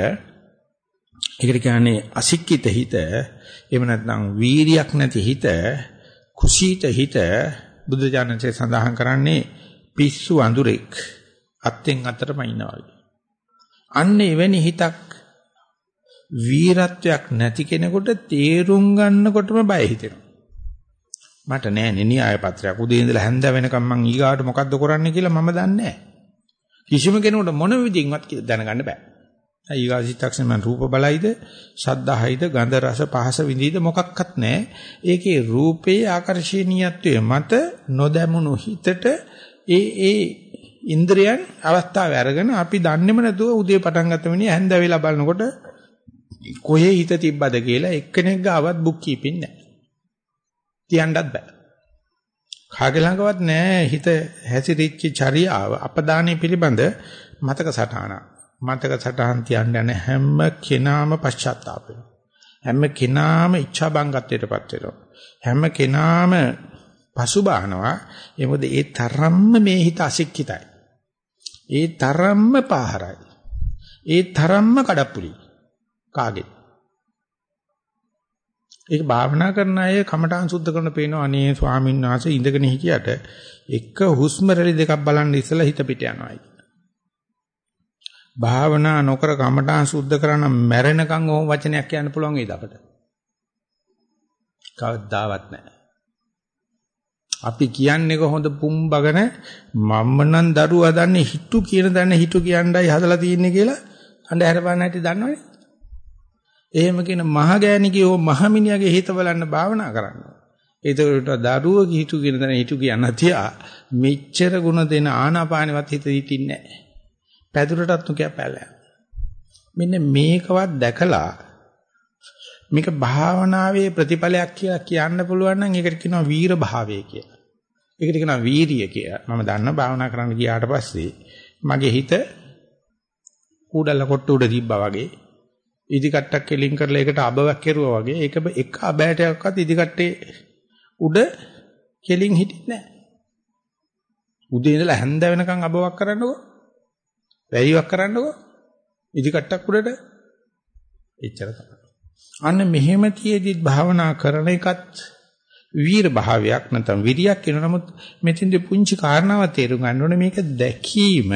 ඒකට කියන්නේ අසික්කිත හිත එහෙම නැත්නම් වීරියක් නැති හිත කුසීත හිත බුද්ධ ඥානසේ සඳහන් කරන්නේ පිස්සු අඳුරෙක් අත්ෙන් අතටම ඉන්නවා අන්න එවැනි හිතක් වීරත්වයක් නැති කෙනෙකුට තේරුම් ගන්නකොටම බය හිතෙනවා. මට නෑනේ න්‍යාය පත්‍රයක් උදේ ඉඳලා හැන්ද වෙනකම් මං ඊගාට මොකද්ද කරන්නේ කියලා මම දන්නේ නෑ. කිසිම කෙනෙකුට මොන විදිහින්වත් දැනගන්න බෑ. ඊගා සිතක්ෂණ මම රූප බලයිද, ශබ්දහයිද, ගන්ධ රස පහස විඳීද මොකක්වත් නැහැ. ඒකේ රූපේ ආකර්ශනීයත්වයේ මත නොදැමුණු හිතට ඒ ඒ ඉන්ද්‍රයන් අවස්ථාව අරගෙන අපි දන්නේම නැතුව උදේ පටන් ගත්ත මිනිහ හැන්ද වෙලා බලනකොට කොහේ හිත තිබ්බද කියලා එක්කෙනෙක් ගාවත් බුක් කීපින් නැහැ. කියන්නත් බෑ. කාගේ ළඟවත් නැහැ හිත හැසිරිච්ච චර්යාව අපදානයේ පිළිබඳ මතක සටහනක්. මතක සටහන් තියන්න යන හැම කෙනාම පශ්චාත්තාප හැම කෙනාම ඉච්ඡා බංගත්වයටපත් වෙනවා. හැම කෙනාම පසුබාහනවා. ඒ මොකද ඒ තරම්ම මේ හිත අසික්කිතයි. ඒ තරම්ම පාහරයි. ඒ තරම්ම කඩප්පුලි. කාගේ? ඒක භාවනා කරන අය කමඨාන් සුද්ධ කරන පේනවා අනේ ස්වාමීන් වහන්සේ ඉඳගෙන හිටියට එක හුස්ම රැලි දෙකක් බලන්න ඉස්සලා හිත පිට යනවායි. භාවනා නොකර කමඨාන් සුද්ධ කරන මැරෙනකන් ඕම වචනයක් කියන්න පුළුවන් වේද අපට? කවදාවත් නැහැ. අපි කියන්නේ කොහොමද පුම්බගෙන මම්ම නම් දරුවා දන්නේ හිටු කියන දන්නේ හිටු කියන්නයි හදලා තියෙන්නේ කියලා අnder පාන හැටි දන්නවනේ. එහෙම කියන මහ ගෑණිගේ හෝ මහමිනියගේ හිත බලන්න භාවනා කරනවා. ඒකට දරුවෝ හිටු කියන දන්නේ හිටු කියන්න තියා මෙච්චර ಗುಣ දෙන ආනාපානෙවත් හිත දිටින්නේ නැහැ. පැදුරටත් තුකයක් පැලලා. මෙන්න මේකවත් දැකලා මේක භාවනාවේ ප්‍රතිඵලයක් කියලා කියන්න පුළුවන් නම් ඒකට කියනවා වීර භාවය කියලා. ඒකට කියනවා වීරිය කියලා. මම දන්න භාවනා කරන්න ගියාට පස්සේ මගේ හිත කුඩල කොට උඩ තිබ්බා වගේ ඉදි කට්ටක් කෙලින් කරලා ඒකට අබවක් කෙරුවා වගේ. ඒක එක අබෑටයක්වත් ඉදි කට්ටේ උඩ කෙලින් හිටින්නේ නැහැ. උදේ ඉඳලා හැන්ද වෙනකන් අබවක් කරන්නකෝ? වැයිවක් කරන්නකෝ? ඉදි කට්ටක් උඩට? එච්චර තමයි. අන්න මෙහෙම තියේදී භාවනා කරන එකත් වීර භාවයක් නැත්නම් විරියක් වෙන නමුත් මෙතෙන්දී පුංචි කාරණාවක් තේරුම් ගන්න ඕනේ. මේක දැකීම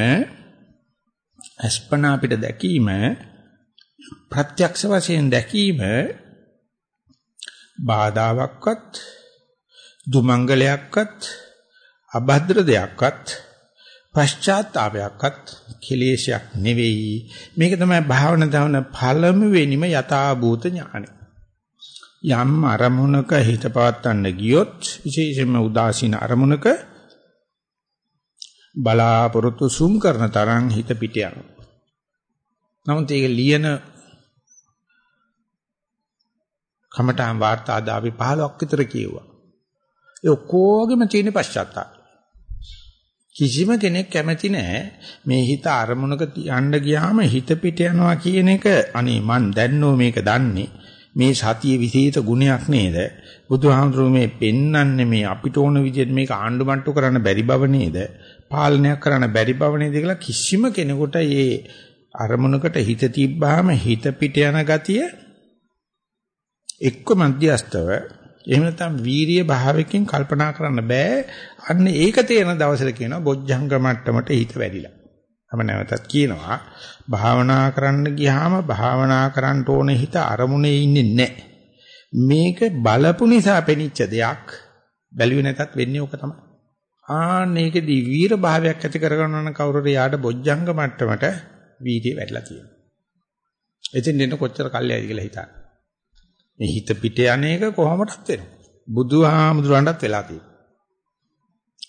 අස්පනා අපිට දැකීම ප්‍රත්‍යක්ෂ වශයෙන් දැකීම බාධාවක්වත් දුමංගලයක්වත් අභද්‍ර දෙයක්වත් පශ්චාත්තාවයක්වත් කෙලේශයක් නෙවෙයි. මේක තමයි භාවන දවන පළමුවෙනිම යථා භූත ඥානය. යම් අරමුණක හිත පවත්වන්න ගියොත් විශේෂයෙන්ම උදාසීන අරමුණක බලාපොරොත්තු සුම් කරන තරම් හිත පිට යනවා. නමුත් ඒක ලියන කමඨාන් වාර්තා ආද අපි 15ක් විතර කියුවා. ඒ ඔක්කොගෙම තියෙන පශ්චාත්තාපය. කිසිම කෙනෙක් කැමති නැහැ මේ හිත අරමුණක යන්න ගියාම හිත පිට යනවා කියන එක අනේ මන් දැන්නෝ මේක දන්නේ මේ සතියේ විශේෂ ගුණයක් නේද බුදුහාමුදුරුවෝ මේ පෙන්වන්නේ මේ අපිට ඕන විදිහට මේක ආණ්ඩුමට්ටු කරන්න බැරි බව නේද පාලනයක් කරන්න බැරි බව නේද කියලා කිසිම කෙනෙකුට මේ අරමුණකට හිත තිබ්බාම හිත පිට යන ගතිය එක්ක මධ්‍යස්තව එහෙම නැත්නම් වීරිය භාවයෙන් කල්පනා කරන්න බෑ. අන්න ඒක තේරෙන දවසට කියනවා බොජ්ජංග මට්ටමට හිත වැඩිලා. මම නැවතත් කියනවා භාවනා කරන්න ගියාම භාවනා කරන්න ඕනේ හිත අරමුණේ ඉන්නේ නැහැ. මේක බලපු නිසා පෙනිච්ච දෙයක් බැලුවේ නැතත් වෙන්නේ ඕක තමයි. ආන්න ඒකදී වීර භාවයක් ඇති කරගන්න ඕන කවුරුද යාට බොජ්ජංග මට්ටමට වීර්යය වැඩිලා තියෙනවා. එතින් දෙන්න කොච්චර කල්යයිද කියලා හිතන්න. මේ හිත පිට යන්නේක කොහොමදත් වෙනවා. බුදුහාමුදුරන්ටත් වෙලා තියෙනවා.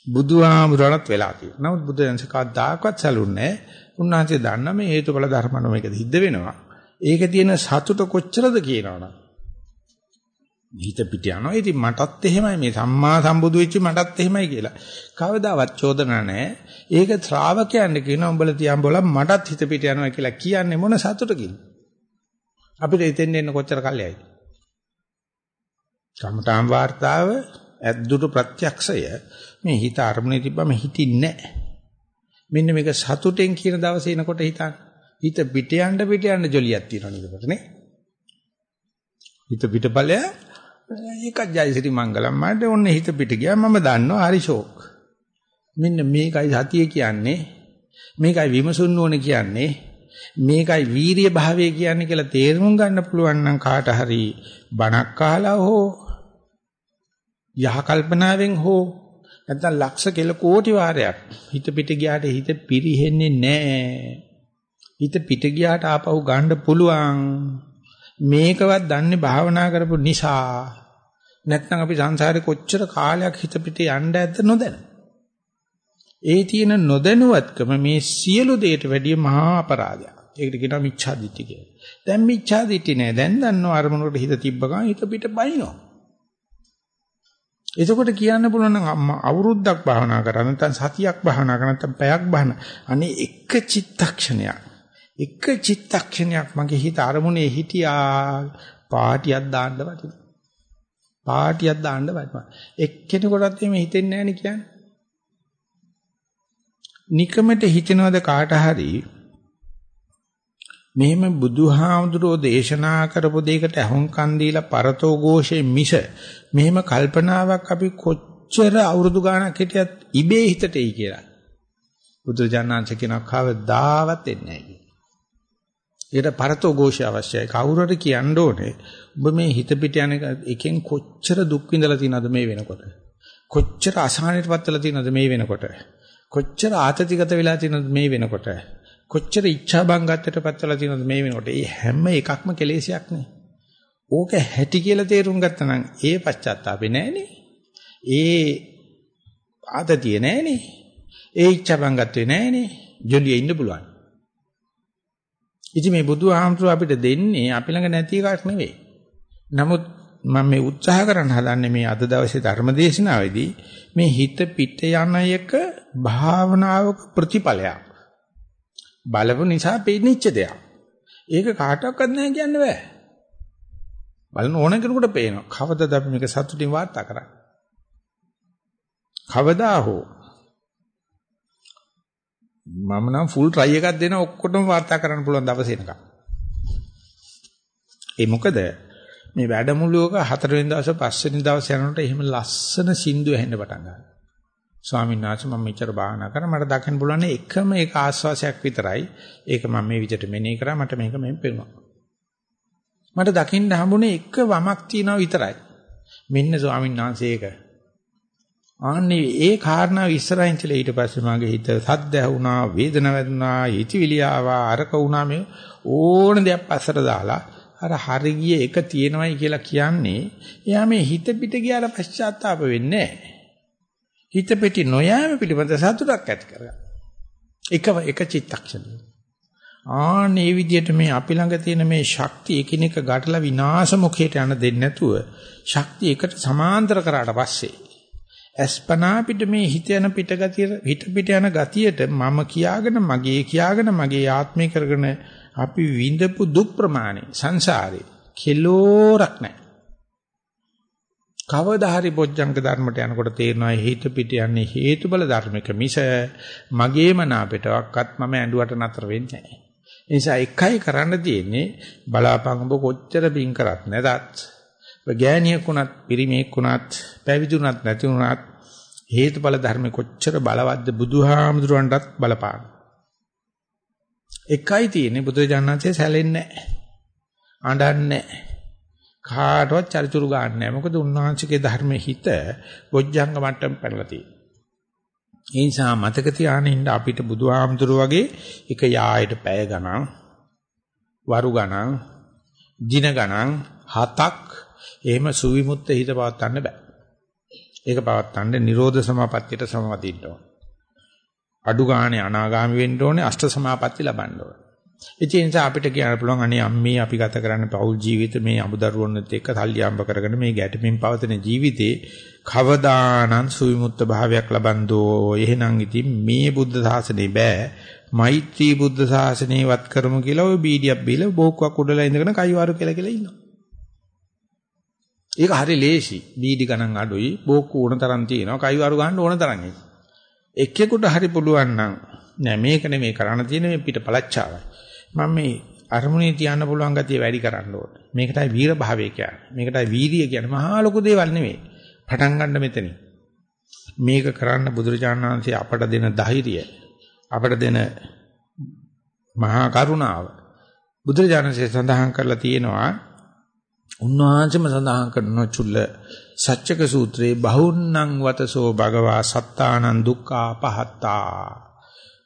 බුදුහාමුදුරන්ටත් වෙලා තියෙනවා. නමුත් බුදුන්සේ කවදාකවත් සැලුන්නේ උන්වහන්සේ දන්න මේ හේතුඵල ධර්මන මේක සිද්ධ වෙනවා. ඒකේ තියෙන සතුට කොච්චරද කියනවනම් හිත පිට යනවා. ඉතින් මටත් එහෙමයි මේ සම්මා සම්බුදු වෙච්ච මටත් එහෙමයි කියලා. කවදාවත් චෝදනා නැහැ. ඒක ශ්‍රාවකයන්ට කියන උඹලා තියන් බෝල මටත් හිත පිට යනවා කියලා කියන්නේ මොන සතුටකින්ද? අපිට එතෙන් එන්න කොච්චර කල්යයිද? කමඨාම් වார்த்தාව ඇද්දුට ප්‍රත්‍යක්ෂය. මේ හිත අරමුණේ තිබ්බම හිතින්නේ මෙන්න මේක සතුටෙන් කියන දවසේ එනකොට හිතන්න. හිත පිට යන්න පිට යන්න ජොලියක් තියෙනවා නේද නේ? හිත පිටපලය එකක් ජයසිරි මංගලම් මාට ඔන්න හිත පිට ගියා. මම දන්නවා හරි ෂෝක්. මෙන්න මේකයි සතිය කියන්නේ. මේකයි විමසුන්න ඕනේ කියන්නේ. මේකයි වීරිය භාවය කියන්නේ කියලා තේරුම් ගන්න පුළුවන් නම් කාට හරි බණක් අහලා හෝ යහ කල්පනාවෙන් හෝ නැත්නම් ලක්ෂ කෙල කෝටි වාරයක් හිත පිට ගියාට හිත පිරිහෙන්නේ නැහැ. හිත පිට ගියාට ආපහු ගන්න පුළුවන්. මේකවත් දන්නේ භාවනා කරපු නිසා නැත්නම් අපි සංසාරේ කොච්චර කාලයක් හිත පිට යන්න ඇද්ද නොදැන. ඒ තියෙන නොදැනුවත්කම මේ සියලු දේට වැඩිය මහා අපරාධයක්. ඒකට කියනවා මිච්ඡා දිට්ඨිය කියලා. දැන් මිච්ඡා දිට්ඨිය නෑ. දැන් දන්නවා අරමුණකට හිත තිබ්බ ගමන් හිත පිට බයිනවා. එතකොට කියන්න පුළුවන් නම් අවුරුද්දක් භාවනා කරා නැත්නම් සතියක් භාවනා කරා නැත්නම් පැයක් භාවනා අනේ එක චිත්තක්ෂණයක් එක චිත්තක්ෂණයක් මගේ හිත අරමුණේ හිටියා පාටියක් දාන්න වටිනවා. පාටියක් දාන්න වටිනවා. එක්කෙනෙකුටත් එහෙම හිතෙන්නේ නැහැ නේ කියන්නේ. නිකමට හිතනවද කාට හරි මෙහෙම බුදුහාමුදුරෝ දේශනා කරපු දෙයකට අහුම්කන් දීලා පරතෝ ഘോഷේ මිස මෙහෙම කල්පනාවක් අපි කොච්චර අවුරුදු ගාණක් හිටියත් ඉබේ හිතට එයි කියලා. බුදුජානනාංශ කියනවා කවදාවත් එන්නේ නැහැ ඒකට පරතෝ ഘോഷය අවශ්‍යයි. කවුරුහට කියන්න ඕනේ ඔබ මේ හිත පිට යන එකෙන් කොච්චර දුක් විඳලා තියෙනවද මේ වෙනකොට? කොච්චර අසහනයටපත් වෙලා තියෙනවද මේ වෙනකොට? කොච්චර ආතතිගත වෙලා තියෙනවද මේ වෙනකොට? කොච්චර ઈચ્છා බංගත්තටපත් වෙලා තියෙනවද මේ වෙනකොට? මේ හැම එකක්ම කෙලෙසයක් නේ. ඕක හැටි කියලා තේරුම් ගත්තා නම් ඒ පශ්චාත්තාපේ නෑනේ. ඒ ආතතිය නෑනේ. ඒ ઈચ્છා බංගත්තේ නෑනේ. ජොලියේ ඉන්න පුළුවන්. ඉතින් මේ බුදුහාමුදුර අපිට දෙන්නේ අපි ළඟ නැති එකක් නෙවෙයි. නමුත් මම මේ උත්සාහ කරන්න හදන්නේ මේ අද දවසේ ධර්මදේශනාවේදී මේ හිත පිට යන එක භාවනාවක ප්‍රතිඵලයක්. බලපු නිසා පෙනිච්ච දෙයක්. ඒක කාටවත් නැහැ කියන්න බෑ. බලන ඕන කෙනෙකුට පේනවා. කවදද අපි මේක සතුටින් වාර්තා කරන්නේ? කවදා හෝ මම නම් ෆුල් try එකක් දෙන ඔක්කොටම වාර්තා කරන්න පුළුවන් දවස් එනකම්. ඒ මොකද මේ වැඩමුළුවක හතරවෙනි දවසේ පස්වෙනි දවසේ යනකොට එහෙම ලස්සන සින්දු ඇහෙන්න පටන් ගන්නවා. ස්වාමීන් වහන්සේ මම මෙච්චර භාවනා කරා මට දකින්න පුළුවන් එකම එක ආස්වාසයක් විතරයි. ඒක මම මේ විදිහට මෙනෙහි කරා මට මේක මෙහෙම පේනවා. මට දකින්න හම්බුනේ එක වමක් තියනවා විතරයි. මෙන්න ස්වාමීන් වහන්සේ ඒක ආන්නේ ඒ කාරණාව ඉස්සරහින් තියලා ඊට පස්සේ මගේ හිත සද්ද ඇහුණා වේදනාව වැදුනා හිතවිලි ආවා අරක වුණා මේ ඕන දෙයක් පස්සට දාලා අර හරි ගිය එක තියෙනවයි කියලා කියන්නේ එයා මේ හිත පිට ගියාට පශ්චාත්තාප වෙන්නේ හිත පිටි නොයෑම පිළිබඳ සතුටක් ඇති කරගන්න. එක එක චිත්තක්ෂණය. ආන්නේ විදිහට මේ අපි ළඟ තියෙන මේ ශක්තිය එකිනෙක ගැටලා විනාශ මුඛයට යන දෙන්නේ නැතුව ශක්තිය එකට සමාන්තර කරාට පස්සේ අස්පනා පිට මේ හිත යන පිට ගතිය හිත පිට යන ගතියට මම කියාගෙන මගේ කියාගෙන මගේ ආත්මය කරගෙන අපි විඳපු දුක් ප්‍රමාණය සංසාරේ කෙලෝරක් නැහැ. කවදා හරි බොජ්ජංග ධර්මයට යනකොට තේරෙනවා හිත පිට යන්නේ හේතුබල ධර්මයක මිස මගේම නාපෙටවත් මම ඇඬුවට නතර වෙන්නේ නැහැ. ඒ නිසා එකයි කරන්න තියෙන්නේ බලාපං ඔබ කොච්චර බින් කරත් නැදත් ගෑණියෙක් වුණත් පිරිමියෙක් වුණත් පැවිදුණත් නැති වුණත් හේතුඵල ධර්ම කොච්චර බලවත්ද බුදුහාමුදුරන්ටත් බලපාන. එකයි තියෙන්නේ බුදුජානනාංශය සැලෙන්නේ නැහැ. අඬන්නේ නැහැ. කාටවත් චරිචුරු ගන්න නැහැ. මොකද උන්වහන්සේගේ ධර්මයේ හිත බොජ්ජංග මට්ටම පැනලා තියෙනවා. ඒ නිසා මතක තියාගෙන ඉන්න අපිට බුදුහාමුදුරු වගේ එක යායට පැය ගණන් වරු ගණන් දින ගණන් හතක් එහෙම සුවිමුත්ත හිත පවත්වන්න බෑ. ඒක පවත්වන්න නිරෝධ සමාපත්තියට සමවදින්න ඕන. අඩු ගානේ අනාගාමි වෙන්න ඕනේ අෂ්ට සමාපatti ලබන්න ඕනේ. ඒ නිසා අපිට කියන්න පුළුවන් අනේ අම්මේ අපි ගත කරන්න පෞල් ජීවිත මේ අමුදරුවන්ත් එක්ක සල්ලි ආම්බ කරගෙන මේ ගැටමින් පවතින ජීවිතේ කවදානම් සුවිමුත්ත භාවයක් ලබන්දෝ එහෙනම් ඉතින් මේ බුද්ධ ශාසනේ බෑ මෛත්‍රී බුද්ධ ශාසනේ වත් කරමු කියලා ඔය බීඩියක් බීලා බෝක්කක් උඩලා ඉඳගෙන කයිවාරු කියලා කියලා ඉන්නවා. ඒක හරි ලේසි. බීඩි ගණන් අඩුයි බෝක්කු ඕන තරම් තියෙනවා කයිවාරු ගන්න ඕන තරම් එක්කෙකුට හරි පුළුවන් නම් නෑ මේක නෙමෙයි කරන්න තියෙන්නේ මේ පිට පළච්චාවයි. මම මේ අරමුණේ තියන්න පුළුවන් ගතිය වැඩි කරන්න ඕනේ. මේකටයි වීර භාවය කියන්නේ. මේකටයි වීරිය කියන්නේ. මහා ලොකු දේවල් නෙමෙයි. පටන් ගන්න මෙතනින්. මේක කරන්න බුදුරජාණන් වහන්සේ අපට දෙන ධෛර්යය අපට දෙන මහා කරුණාව බුදුරජාණන්සේ සඳහන් කරලා තියෙනවා උන්වහන්සේම සඳහන් කරන චුල්ල සච්චක සූත්‍රයේ බහුන්නං වතසෝ භගවා සත්තානං දුක්ඛා පහත්තා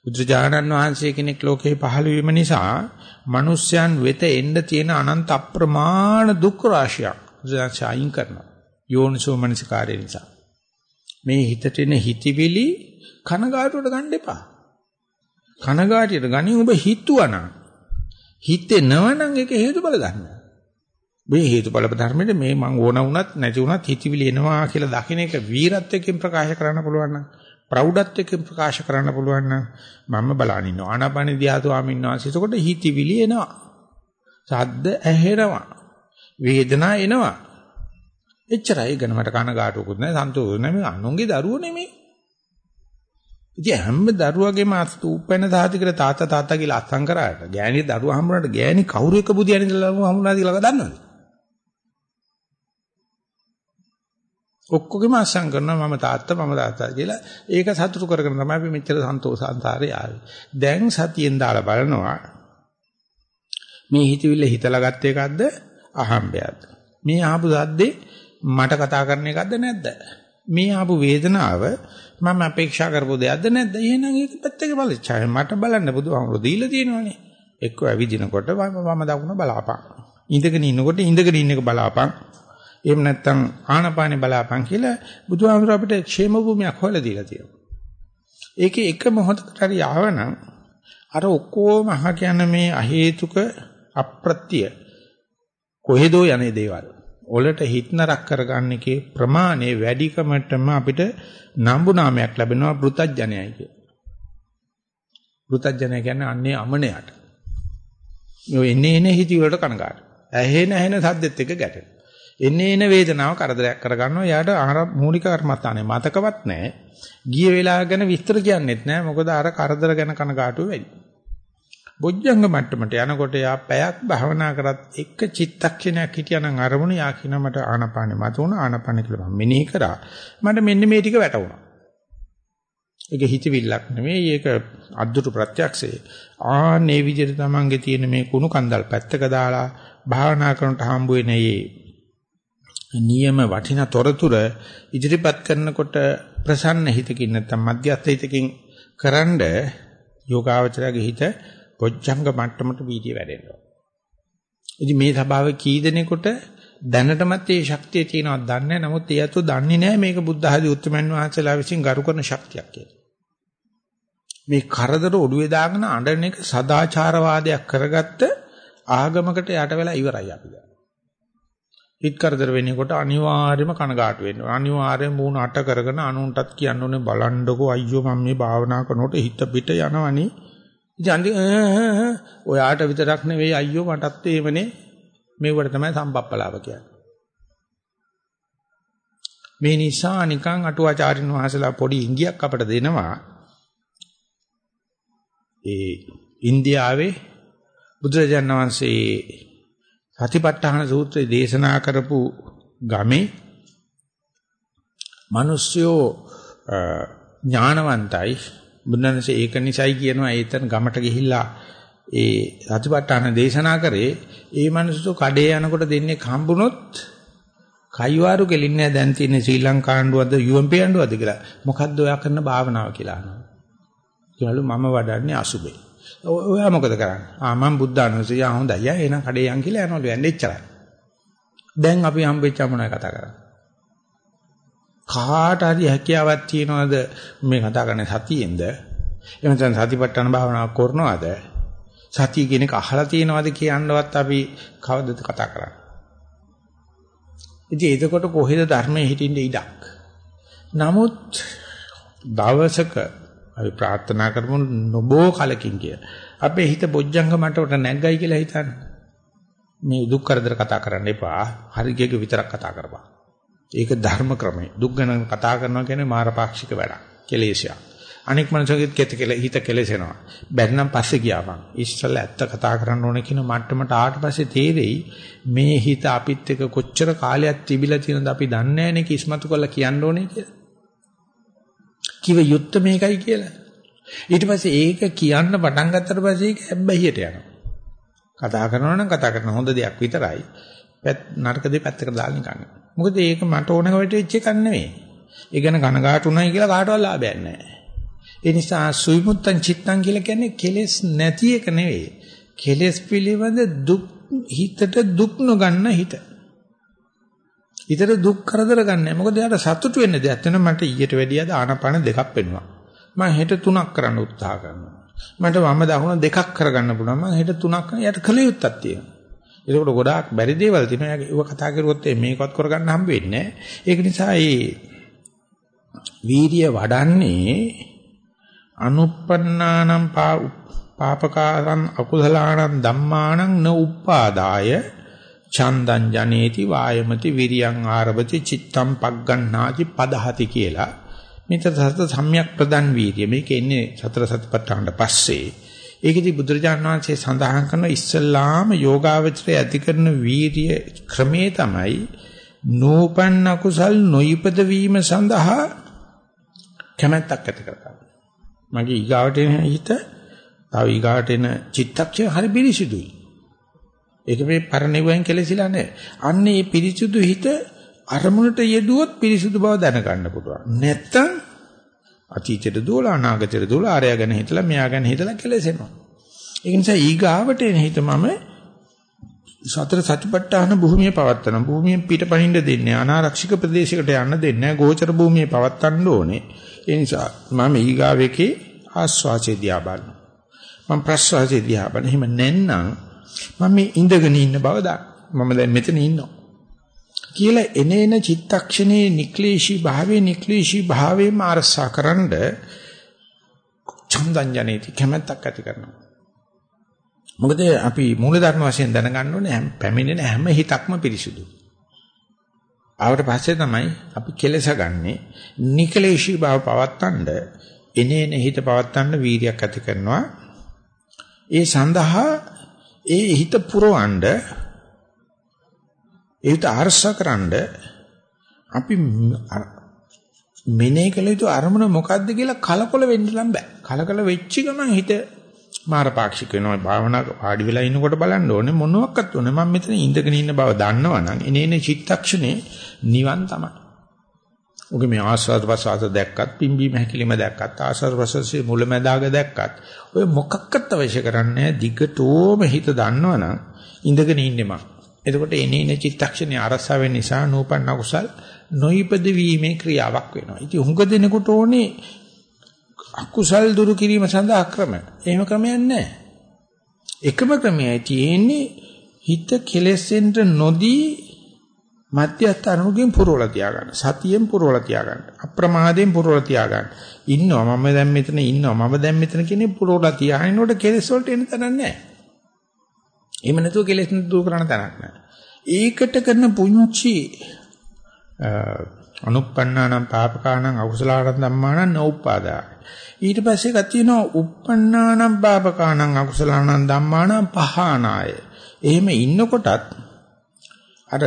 බුදුරජාණන් වහන්සේ කෙනෙක් ලෝකේ පහළ වීම නිසා මිනිස්යන් වෙත එන්න තියෙන අනන්ත අප්‍රමාණ දුක් රාශියක් බුදුරජාණන් කරනවා. යෝනිසෝ මනසිකාරය නිසා. මේ හිතට එන හිතිවිලි කනගාටුවට ගන්න එපා. කනගාටියට ගනි ඔබ හිතුවනම් හිතෙනවනම් ඒක හේතුඵල ධර්ම. මේ හේතුඵල ධර්මෙට මේ මං ඕන වුණත් නැති වුණත් හිතවිලි එනවා කියලා දකින්න එක වීරත්වයෙන් ප්‍රකාශ කරන්න පුළුවන් නම් ප්‍රෞಢත්වයෙන් ප්‍රකාශ කරන්න පුළුවන් නම් මම බලන ඉන්නවා. ආනාපාන දිහා ස්වාමීන් වහන්සේ එතකොට හිතවිලි එනවා. සද්ද ඇහෙනවා. වේදනා එනවා. එච්චරයි ගැන මට කනගාටුකුත් නැහැ සන්තෝෂ නැහැ මේ අනුන්ගේ දරුවෝ නෙමෙයි. ඉතින් හැම දරුවගේම උපැන්න සාතිකර තාත්තා තාත්තා කියලා අත්සන් කරාට ගෑණි දරුවා හම්බුනට ගෑණි කවුරු එක බුදියන් ඉඳලා හම්බුනාද කියලා දන්නවද? ඔක්කොගෙම අත්සන් කරනවා මම තාත්තා මම තාත්තා කියලා ඒක සතුටු කරගෙන තමයි අපි මෙච්චර සන්තෝෂ සංසාරේ ආවේ. දැන් සතියෙන් දාලා බලනවා මේ හිතවිල්ල හිතලා ගත්ත එකක්ද අහම්බයක්ද? මේ ආපු සද්දේ මට කතා කරන එකක්ද නැද්ද? මේ ආපු වේදනාව මම අපේක්ෂා කරපු දෙයක්ද නැද්ද? එහෙනම් ඒක පැත්තක බලච්චාය. මට බලන්න බුදුහාමුදුරු දීලා තියෙනවානේ. එක්ක ඇවිදිනකොට වම දකුණ බලාපන්. ඉඳගෙන ඉන්නකොට ඉඳගෙන ඉන්න එක බලාපන්. එහෙම නැත්නම් ආනපානේ බලාපන් කියලා බුදුහාමුදුරු අපිට ക്ഷേම භූමියක් හොයලා දීලා තියෙනවා. ඒකේ එක මොහොතකට හරි ආවනම් අර ඔක්කොම අහ කියන මේ අහේතුක අප්‍රත්‍ය කොහෙදෝ යන්නේ දේවල්. වලට හිත නරක කරගන්න එකේ ප්‍රමාණය වැඩිකමටම අපිට නම්බු නාමයක් ලැබෙනවා පෘතජ්ජනයයි කිය. පෘතජ්ජනය කියන්නේ අන්නේ අමනයට. මේ එන්නේ එන්නේ හිති වලට කනගාට. ඇහෙන ඇහෙන සද්දෙත් එක ගැටෙන. එන්නේ එන වේදනාව කරදරයක් කරගන්නවා. යාට ආහාර මූලික කර්මස්ථානේ මතකවත් නැහැ. ගිය වෙලාව ගැන විස්තර කියන්නෙත් නැහැ. මොකද අර කරදර ගැන කනගාටුව වැඩි. බොජ්ජංග මට්ටමට යනකොට යා පැයක් භාවනා කරත් එක චිත්තක්ෂණයක් හිටියානම් අරමුණ යා කියන මට ආනපානෙ මත උන ආනපානෙ කියලා මම මෙනෙහි කරා මට මෙන්න මේ ටික වැටුණා ඒක හිතවිල්ලක් නෙමෙයි ඒක අද්දුරු ප්‍රත්‍යක්ෂේ ආනේ විදිහට තමන්ගේ තියෙන මේ කුණු කන්දල් පැත්තක දාලා භාවනා කරනට හම්බ වෙන මේ නියම වටිනා තොරතුර ඉදිරිපත් කරනකොට ප්‍රසන්න හිතකින් නැත්නම් මධ්‍යස්ථ හිතකින් කරන්ඩ යෝගාවචරයේ හිත පොච්චංග මට්ටමට වීර්ය වැඩෙනවා. ඉතින් මේ සභාවේ කී දෙනෙකුට දැනටමත් මේ ශක්තිය තියෙනවද දන්නේ නැහැ. නමුත් ඒයතු දන්නේ නැහැ මේක බුද්ධ ආදී උත්තරමන් වහන්සේලා විසින් ගරු කරන ශක්තියක් කියලා. මේ කරදර ඔළුවේ දාගෙන අඬන එක සදාචාරවාදයක් කරගත්ත ආගමකට යට වෙලා ඉවරයි අපි දැන්. හිත කරදර වෙනකොට අනිවාර්යයෙන්ම කනගාටු වෙනවා. අනිවාර්යයෙන් මූණ අට කරගෙන අනුන්ටත් කියන්න ඕනේ බලන්නකෝ අයියෝ මම මේ භාවනා කරනකොට හිත පිට යනවනේ. ඉතින් ඔයාට විතරක් නෙවෙයි අයියෝ මටත් එහෙමනේ මේවට තමයි සම්පප්පලාව කියන්නේ. මේ නිසා නිකන් අටුවාචාරින් වහන්සේලා පොඩි ඉංගියක් අපට දෙනවා. ඒ ඉන්දියාවේ බුදුරජාණන් වහන්සේ සතිපට්ඨාන සූත්‍රය දේශනා කරපු ගමේ මිනිස්සුયો ඥානවන්තයි බුදුන්සේ ඒක නිසයි කියනවා ඒතන ගමට ගිහිල්ලා ඒ සතිපට්ඨාන දේශනා කරේ ඒ මිනිස්සු කඩේ යනකොට දෙන්නේ හම්බුනොත් කයිවාරු කෙලින්නේ දැන් තියෙන ශ්‍රී ලංකා ආණ්ඩුවද UMP ආණ්ඩුවද කියලා. මොකද්ද ඔයා කරන භාවනාව කියලා අහනවා. කියනලු මම වඩන්නේ අසුබේ. ඔයා මොකද කරන්නේ? ආ මම බුද්ධ අනුසය හොඳයි. යා එහෙනම් කඩේ යන් කියලා යනවලු යන්නේ එච්චරයි. දැන් අපි හම්බෙච්ච මොනවයි කතා කරන්නේ? කාට හරි හැකියාවක් තියනවද මේ කතා කරන්නේ සතියෙන්ද? එහෙම නැත්නම් සතිපට්ඨාන භාවනාව කරනවද? සතිය කියන එක අහලා තියෙනවද කියනවත් අපි කවදද කතා කරන්නේ? ඉතින් එතකොට කොහෙද ධර්මයේ හිටින්න ඉඩක්? නමුත් දවසක අපි ප්‍රාර්ථනා කරමු නොබෝ කලකින් කිය. අපේ හිත බොජ්ජංග මට්ටමට නැග්ගයි කියලා හිතන්න. මේ දුක් කරදර කතා කරන්න එපා. හරියක විතරක් කතා කරපන්. ඒක ධර්ම ක්‍රමය. දුක් ගැන කතා කරනවා කියන්නේ මාරපාක්ෂික වැඩක්. කෙලේශයක්. අනෙක් මනුස්සයෙක් කෙත කෙල හිත කෙලෙසෙනවා. බැරිනම් පස්සේ ගියාපන්. ඉස්සෙල්ලා ඇත්ත කතා කරන්න ඕනේ කියන මට්ටමට ආවට පස්සේ තේරෙයි මේ හිත අපිත් එක්ක කොච්චර කාලයක් තිබිලා තියෙනවද අපි දන්නේ නැහැ නේ කිස්මතු කරලා කියන්න ඕනේ කියලා. කිව යුත්ත මේකයි කියලා. ඊට පස්සේ ඒක කියන්න පටන් ගත්තට පස්සේ ඒක හැබ්බැහියට යනවා. කතා කරනවා නම් කතා කරන හොඳ දෙයක් විතරයි. නරක දෙයක් පැත්තකට දාලා නිකන්. මොකද ඒක මට ඕනක වෙච්ච එකක් නෙවෙයි. ඒ ගැන කනගාටුුණයි කියලා කාටවත් ලාභයක් නැහැ. ඒ නිසා සුවිමුත්තං චිත්තං කියලා කියන්නේ කෙලෙස් නැති එක නෙවෙයි. කෙලෙස් පිළිබඳ දුක් හිතට දුක් නොගන්න හිත. හිතට දුක් කරදර ගන්නෑ. මොකද එයාට සතුටු වෙන්න දෙයක් වෙන මට ඊට වැඩිය ආනාපාන දෙකක් වෙනවා. මම හෙට තුනක් කරන්න උත්සාහ කරනවා. මට වම දකුණ දෙකක් කරගන්න පුළුවන්. මම හෙට තුනක් කරන යට කල යුත්තක් තියෙනවා. ඒකට ගොඩාක් බැරි දේවල් තියෙනවා. ඒව කතා කරුවොත් මේකවත් කරගන්න හම්බ වෙන්නේ නැහැ. ඒක නිසා මේ වීර්ය වඩන්නේ අනුප්පන්නානම් පාපකාරං අකුසලාණං ධම්මාණං න උපාදාය චන්දං ජනේති වායමති විරියං ආරභති චිත්තම් පග්ගණ්ණාති පදහති කියලා මෙතන සත සම්‍යක් ප්‍රදන් වීර්ය මේක එන්නේ සතර සතිපට්ඨානට පස්සේ ඒකෙදි බුදුරජාණන් වහන්සේ සඳහන් කරන ඉස්සල්ලාම යෝගාවචරය ඇති කරන වීර්ය ක්‍රමේ තමයි නූපන්න කුසල් නොයිපද වීම සඳහා කැමැත්තක් ඇති කරගන්න. මගේ ඊගාවට එන හිත තව ඊගාවට එන චිත්තක්ෂය හරි පිරිසිදුයි. ඒක මේ පරිණිවෙන් කෙලසිලා නැහැ. අන්න මේ පිරිසිදු හිත අරමුණට යෙදුවොත් පිරිසිදු බව දැනගන්න පුළුවන්. නැත්තම් අතීතයට දුවලා අනාගතයට දුවලා ආරය ගැන හිතලා මෙයා ගැන හිතලා කෙලසෙනවා. ඒ නිසා ඊගාවට එන හිත මම සතර සතිපට්ඨාන භූමිය පවත්තන භූමියෙන් පිටපහින්ද දෙන්නේ අනාරක්ෂිත ප්‍රදේශයකට යන්න දෙන්නේ නැහැ ගෝචර භූමියේ පවත්තන්න ඕනේ ඒ නිසා මම ඊගාවෙකේ ආස්වාසේ දිහා බලනවා. මම ප්‍රස්වාසේ දිහා බලන හිම නැන්නම් මම මේ ඉඳගෙන ඉන්න බව දන්න. මම දැන් මෙතන ඉන්නවා. කියලා එනේන චිත්තක්ෂණේ නික්ලේශී භාවයේ නික්ලේශී භාවයේම අරසකරනද චන්දං ජනේති කැමැත්තක් ඇති කරනවා. මොකද අපි මූලධර්ම වශයෙන් දැනගන්න ඕනේ හැම පැමිණෙන හැම හිතක්ම පිරිසුදුයි. ආවට පස්සේ තමයි අපි කෙලසගන්නේ නිකලේශී බව පවත්තන්න එනේන හිත පවත්තන්න වීර්යයක් ඇති කරනවා ඒ සඳහා ඒ හිත පුරවන්න ඒත් අරසකරනද අපි මෙනේ කළ යුතු අරමුණ මොකද්ද කියලා කලකොල වෙන්න ලම් බෑ. කලකල වෙච්ච ගමන් හිත මාරපාක්ෂික වෙනවා. භාවනා ආඩි වෙලා ඉන්නකොට බලන්න ඕනේ මොනවත් ඕනේ. මම මෙතන ඉඳගෙන ඉන්න බව දන්නවනම් එනේන චිත්තක්ෂණේ නිවන් තමයි. ඔගේ මේ ආස්වාද ප්‍රසආස දැක්කත් පිම්බීම හැකිලිම දැක්කත් ආස්වාද ප්‍රසආසයේ මුලැමැදාග දැක්කත් ඔය මොකක්වත් අවශ්‍ය කරන්නේ දිගටෝම හිත දන්නවනම් ඉඳගෙන ඉන්නේ මම. එතකොට එනේන චිත්තක්ෂණේ අරසාව වෙන නිසා නූපන්න කුසල් නොයිපද වීමේ ක්‍රියාවක් වෙනවා. ඉතින් හුඟ දෙනකොට ඕනේ අකුසල් දුරු කිරීම සඳහා ක්‍රම. එහෙම ක්‍රමයක් නැහැ. එකම ක්‍රමයයි තියෙන්නේ හිත කෙලෙසෙන්ට නොදී මධ්‍යස්ථ අනුගෙන් පුරවලා තියාගන්න. සතියෙන් පුරවලා තියාගන්න. අප්‍රමාදයෙන් පුරවලා තියාගන්න. ඉන්නවා මම දැන් මෙතන ඉන්නවා මම දැන් මෙතන කියන්නේ පුරවලා තියාගෙනකොට කෙලෙස් වලට එන තැනක් නැහැ. එහෙම නැතුව කෙලෙස් දුරු කරන්න තැනක් නැහැ. ඒකට කරන පුංචි අනුප්පන්නානම් පාපකානම් අකුසලාරම් ධම්මානම් නෝපාදා ඊට පස්සේ එකක් තියෙනවා uppannānaṁ pāpakānaṁ akusalaṇaṁ dhammānaṁ pahānāය. එහෙම ඉන්නකොටත් අර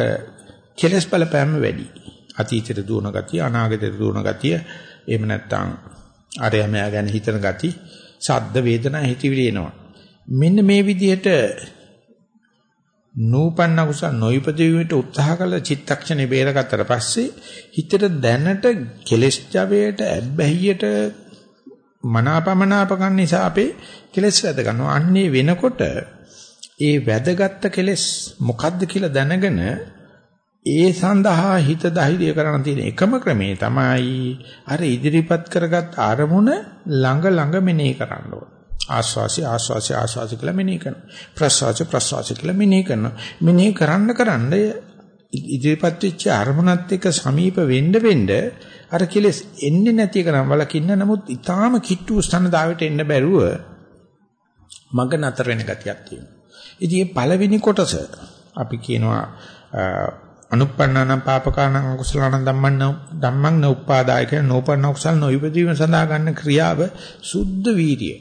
කෙලස් බලපෑම වැඩි. අතීතයට දුවන ගතිය, අනාගතයට දුවන ගතිය, එහෙම නැත්නම් අරයමයා ගැන හිතන ගති, සද්ද වේදනා හිතවිලි එනවා. මෙන්න මේ විදිහට නූපන්න කුසල නොයිපදීමට උත්සාහ කළ චිත්තක්ෂණේ බේරගත්තට පස්සේ හිතට දැනට කෙලෙස් ජවයට ඇබ්බැහියට මනාපමනාපකම් නිසා අපේ කෙලෙස් වැද ගන්නවා. අන්නේ වෙනකොට ඒ වැදගත් කෙලෙස් මොකද්ද කියලා දැනගෙන ඒ සඳහා හිත ධෛර්ය කරන තියෙන එකම ක්‍රමේ තමයි අර ඉදිරිපත් කරගත් අරමුණ ළඟ ළඟ මෙනෙහි කරන්න ඕන. ආස්වාසි ආස්වාසි ආස්වාසි කියලා මෙනෙහි කරනවා. ප්‍රසවාසි ප්‍රසවාසි කියලා මෙනෙහි කරනවා. මෙනෙහි කරන්න කරන්න ඉදිරිපත් වෙච්ච අරමුණත් එක්ක සමීප වෙන්න වෙන්න අර කෙලෙස් එන්නේ නැති එක නම් වලකින්න නමුත් ඊටාම කිට්ටු ස්ථන දාවට එන්න බැරුව මග නතර වෙන ගතියක් තියෙනවා. ඉතින් මේ පළවෙනි කොටස අපි කියනවා අනුප්පන්නානම් පාපකානම් අකුසලානම් ධම්මන්න ධම්මං නෝපාදාය කියන නෝපන්න කුසල නොයිපදීම සඳහා ගන්න ක්‍රියාව සුද්ධ වීර්යය.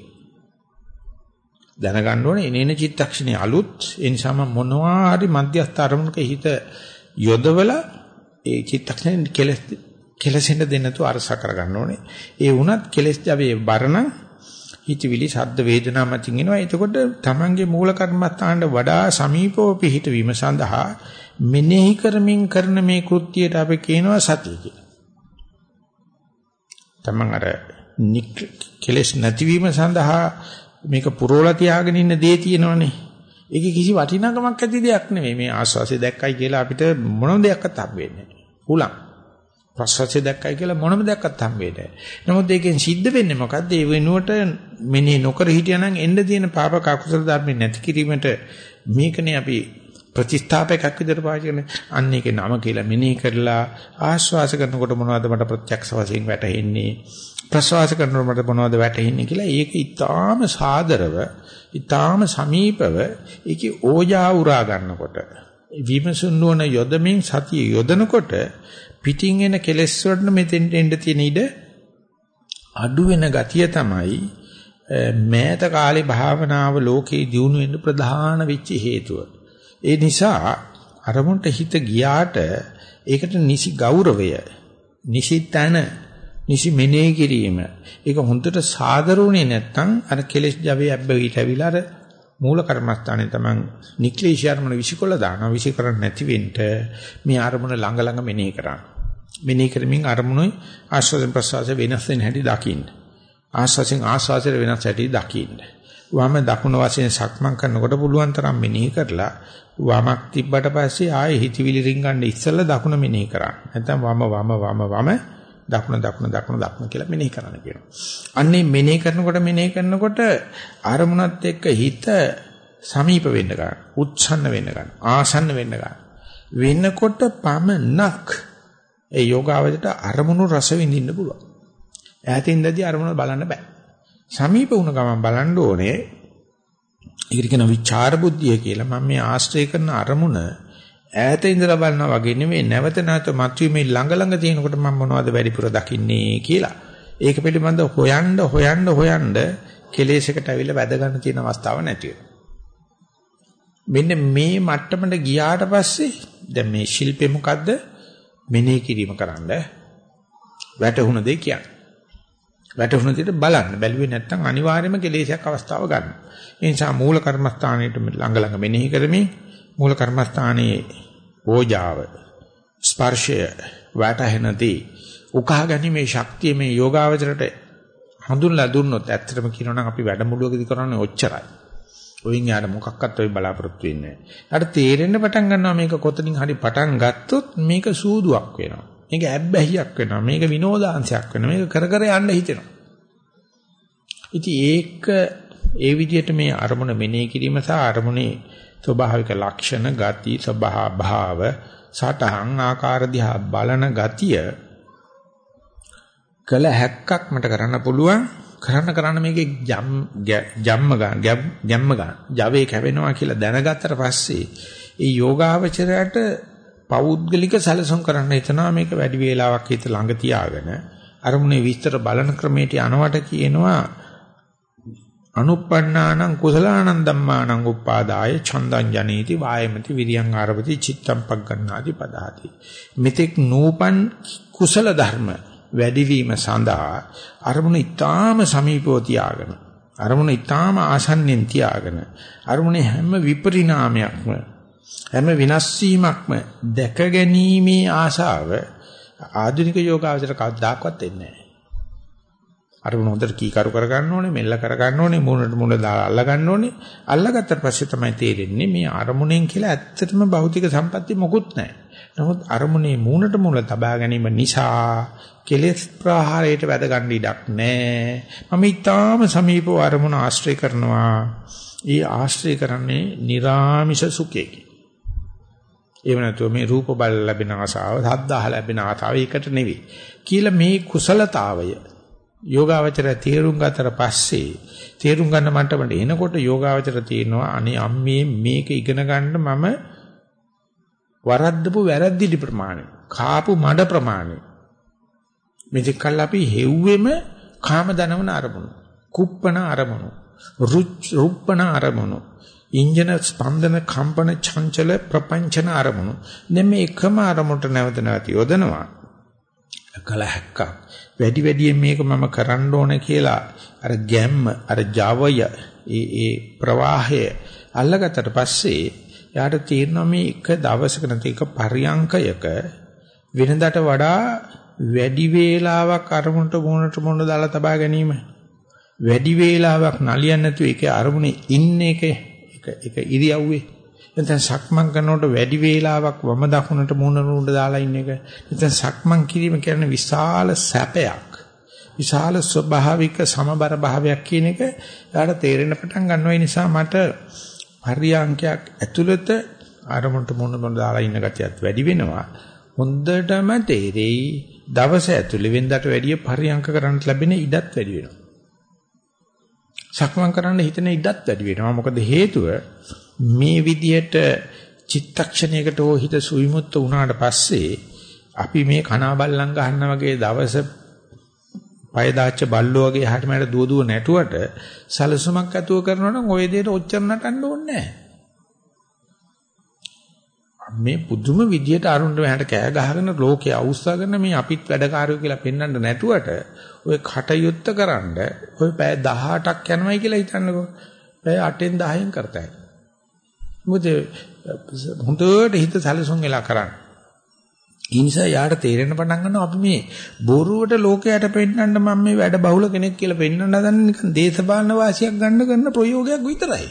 දැනගන්න ඕනේ එනේන චිත්තක්ෂණේ අලුත් ඒ නිසාම මොනවා හරි මධ්‍යස්ථ අරමුණක හිත යොදවලා ඒ චිත්තක්ෂණේ කෙලස් කෙලසෙන්න දෙන්න තු අරස කරගන්න ඕනේ. ඒ වුණත් කෙලස් ජවේ බරණ හිතවිලි සද්ද වේදනා මතින් එනවා. එතකොට තමන්ගේ මූල කර්මස්ථානට වඩා සමීපව පිහිට වීම සඳහා මෙනෙහි කරමින් කරන මේ කෘත්‍යයට අපි කියනවා සතිය කියලා. තමන් අර කෙලස් නැතිවීම සඳහා මේක පුරවලා තියාගෙන ඉන්න දේ තියෙනවනේ. ඒකේ කිසි වටිනාකමක් ඇති දෙයක් නෙමෙයි. මේ ආස්වාසිය දැක්කයි කියලා අපිට මොන දෙයක්වත් හම්බෙන්නේ නැහැ. හුලං. ප්‍රසවාසය දැක්කයි කියලා මොනම දෙයක්වත් හම්බෙන්නේ නැහැ. නමුත් ඒකෙන් සිද්ධ වෙන්නේ මොකද්ද? ඒ වෙනුවට මෙනේ නොකර හිටියානම් එන්න තියෙන පාප කකුසල ධර්ම නැති කිරීමට මේකනේ අපි ප්‍රතිස්ථාපයක් විදිහට පාවිච්චි කරන්නේ. අන්න ඒකේ නම කියලා මෙනෙහි කරලා ආශ්වාස කරනකොට මොනවද මට ප්‍රත්‍යක්ෂ වශයෙන් වැටහෙන්නේ? ප්‍රශ්වාස කරනකොට මට මොනවද වැටහෙන්නේ කියලා ඒක ඊටාම සාදරව, ඊටාම සමීපව ඒකේ ඕජා උරා ගන්නකොට විමසුන් නොවන යොදමින් සතිය යොදනකොට පිටින් එන කෙලෙස් වලට මෙතෙන්ට එන්න තියෙන ඉඩ අඩු වෙන ගතිය තමයි මෑත කාලේ භාවනාව ලෝකේ දියුණු වෙන්න ප්‍රධාන වෙච්ච හේතුව. ඒ නිසා අරමුණට හිත ගියාට ඒකට නිසි ගෞරවය, නිසි තන, නිසි මෙනෙහි කිරීම. ඒක හොඳට සාදරුනේ නැත්නම් අර කෙලෙස් ජවයේ අබ්බවිට ඇවිලා අර මූල කර්මස්ථානේ තමන් නික්ලේශ අරමුණ විසිකොල දානවා විසිකරන්න නැති වෙන්න මේ අරමුණ ළඟ ළඟ මෙනෙහි කරන්න. මෙනෙහි කරමින් අරමුණේ ආස්වාද ප්‍රසවාස වෙනස් වෙන හැටි දකින්න. ආස්වාසෙන් ආස්වාසයට වෙනස් හැටි දකින්න. වම දකුණ වශයෙන් සක්මන් කරනකොට පුළුවන් තරම් මෙනෙහි කරලා වමක් තිබ්බට පස්සේ ආයේ හිතවිලි රින්ගන්න ඉස්සෙල්ලා දකුණ මෙනෙහි කරන්න. නැත්නම් වම වම වම වම දකුණ දකුණ දකුණ දකුණ කියලා මෙනෙහි කරන්න කියනවා. අන්නේ මෙනෙහි කරනකොට මෙනෙහි කරනකොට අරමුණත් එක්ක හිත සමීප වෙන්න ගන්න. උත්සන්න වෙන්න ගන්න. ආසන්න වෙන්න ගන්න. වෙනකොට පමනක් ඒ යෝගාවචරයට අරමුණු රස විඳින්න පුළුවන්. ඈතින් දැදී අරමුණ බලන්න බෑ. සමීප වුණ ගමන් බලන්න ඕනේ. ඒකට කියන විචාර බුද්ධිය කියලා මම මේ ආශ්‍රය කරන අරමුණ ඈත ඉඳලා බලනවා වගේ නෙමෙයි නැවත නැවත මතුවීමේ ළඟ ළඟ තියෙනකොට මම මොනවද වැඩිපුර දකින්නේ කියලා. ඒක පිළිබඳව හොයන්න හොයන්න හොයන්න කෙලෙසකට ඇවිල්ලා වැද ගන්න තියෙන අවස්ථාවක් නැති මෙන්න මේ මට්ටමට ගියාට පස්සේ දැන් මේ ශිල්පේ මොකද්ද? මෙනෙහි කිරීම කරන්න වැටහුණ දෙය කියන්නේ. වැටහුණ දෙයට බලන්න. බැලුවේ නැත්නම් අනිවාර්යයෙන්ම කෙලෙසයක් අවස්ථාව ගන්න. ඒ නිසා මූල කර්මස්ථානයේ ළඟ ළඟ මෙනෙහි කරමින් මූල කර්මස්ථානයේ ඕජාව ස්පර්ශය වැටහෙනදී උකහා ගැනීමේ ශක්තිය මේ යෝගාවචරයට හඳුන්ලා දුන්නොත් ඇත්තටම කියනනම් අපි වැඩමුළුවකදී කරන්නේ ඔච්චරයි. ඔයින් යාර මොකක්වත් ඔය බලාපොරොත්තු වෙන්නේ නැහැ. අර තේරෙන්න පටන් ගන්නවා මේක කොතනින් හරි පටන් ගත්තොත් මේක සූදුවක් වෙනවා. මේක ඇබ්බැහියක් වෙනවා. මේක විනෝදාංශයක් වෙනවා. මේක කර කර යන්න හිතෙනවා. ඉතින් ඒක ඒ විදිහට මේ අරමුණ මෙනෙහි කිරීම සහ අරමුණේ ස්වභාවික ලක්ෂණ, ගති, ස්වභාව භාව, සටහන් ආකාර දිහා බලන ගතිය කළ හැක්කක් මට කරන්න පුළුවන්. කරන්න කරන්න මේකේ ජම් ජම්ම ගන්න ගැම්ම ගන්න ජවයේ කැවෙනවා කියලා දැනගත්තට පස්සේ ඒ යෝගාවචරයට පෞද්ගලික සැලසුම් කරන්න හිතනවා මේක වැඩි වේලාවක් හිත ළඟ තියාගෙන අරමුණේ විස්තර බලන ක්‍රමයට යනවට කියනවා අනුප්පන්නානං කුසලානං ධම්මානං උපාදාය චන්දං ජනේති වායමති විරියං ආරවති චිත්තම් පග්ගණ්ණාති පදාති. මෙතෙක් නූපන් කුසල ධර්ම වැඩිවීම සඳහා අරමුණ ඊටාම සමීපව තියාගෙන අරමුණ ඊටාම ආසන්නෙන් තියාගෙන අරමුණේ හැම විපරිණාමයක්ම හැම විනාශ වීමක්ම දැක ගැනීමේ ආශාව ආධුනික යෝගාවචර කවදාවත් එන්නේ නැහැ. අර මොනතර කී කරු කර ගන්න ඕනේ, මෙල්ල කර ගන්න ඕනේ, මූණට මූණ දාලා අල්ල ගන්න ඕනේ. අල්ලගත්තට පස්සේ තමයි තේරෙන්නේ මේ අරමුණෙන් කියලා ඇත්තටම භෞතික සම්පත්තිය මොකුත් නැහැ. නමුත් අරමුණේ මූණට මූණ තබා ගැනීම නිසා කෙලෙස් ප්‍රහාරයට වැද ගන්න ඉඩක් නැහැ. මම ඊටාම සමීපව අරමුණ ආශ්‍රය කරනවා. ඒ ආශ්‍රය කරන්නේ निराமிෂ සුඛයකි. එහෙම නැතුව මේ රූප බල ලැබෙන ආසාව, සද්ද අහ ලැබෙන ආසාව ඒකට නෙවෙයි. කියලා මේ කුසලතාවය යෝගාවචරය තේරුම් ගතට පස්සේ තේරුම් ගන්න මට්ටමට එනකොට යෝගාවචර තියෙනවා අනේ අම්මේ මේක ඉගෙන ගන්න මම වරද්දපු වැරද්දිලි ප්‍රමාණය කාපු මඩ ප්‍රමාණය මෙතෙක් කල් අපි හෙව්වෙම කාම දනවන අරමුණු කුප්පන අරමුණු රුප්පන අරමුණු ඉන්ජන ස්පන්දන කම්පන චංචල ප්‍රපංචන අරමුණු. දැන් මේ එකම අරමුණට නැවත නැවත යොදනවා. කලහක්ක වැඩි වැඩියෙන් මේක මම කරන්න ඕන කියලා අර ගැම්ම අර ජවය ඒ ඒ ප්‍රවාහය අල්ලගත්තට පස්සේ යාට තීරණ මේ එක දවසක නැති එක පරියංකයක වෙනදාට වඩා වැඩි වේලාවක් අරමුණට මොනට මොන දාලා තබා ගැනීම. වැඩි වේලාවක් නලියන්නේ නැතුව ඒකේ අරමුණේ ඉන්න එක එක ඉරියව්වේ නැත්නම් සක්මන් කරනකොට වැඩි වේලාවක් වම දකුණට මුහුණ නුඩ දාලා ඉන්න එක. නැත්නම් සක්මන් කිරීම කියන්නේ විශාල සැපයක්. විශාල ස්වභාවික සමබර භාවයක් කියන එක යාට තේරෙන පටන් ගන්නවා. ඒ නිසා මට පරියන්කයක් ඇතුළත ආරමුණට මුහුණ මුහුණ දාලා ඉන්න ගතියත් වැඩි වෙනවා. හොඳටම තේරෙයි දවස ඇතුළේ වෙනදාට වැඩිය පරියන්ක කරන්න ලැබෙන ඉඩත් වැඩි වෙනවා. සක්මන් කරන්න හිතන ඉඩත් වැඩි වෙනවා. මොකද හේතුව මේ විදියට චිත්තක්ෂණයකට හෝ හිත සුවිමුත්ත වුණාට පස්සේ අපි මේ කනාබල්ලන් ගහන්න වගේ දවස පය දාච්ච බල්ලෝ වගේ එහාට මෙහාට දුව දුව නැටුවට සලසුමක් ඇතුව කරනවා නම් ওই දෙයට ඔච්චර නටන්න ඕනේ මේ පුදුම විදියට අරුණ්ඩ මෙහාට කෑ ගහගෙන ලෝකේ අවුස්සගෙන මේ අපිත් වැඩකාරයෝ කියලා පෙන්වන්න නැටුවට ඔය කටයුත්ත කරන්න ඔය පැය 18ක් යනවයි කියලා හිතන්නකෝ පැය 8න් 10න් කරතයි මොකද හොඳට හිත සැලසුම් වෙලා කරන්නේ. ඒ නිසා යාට තේරෙන්න පටන් ගන්නවා අපි මේ බොරුවට ලෝකයට පෙන්නන්න මම මේ වැඩ බහුල කෙනෙක් කියලා පෙන්වන්න හදන නිකන් දේශපාලන වාසියක් ගන්න කරන ප්‍රයෝගයක් විතරයි.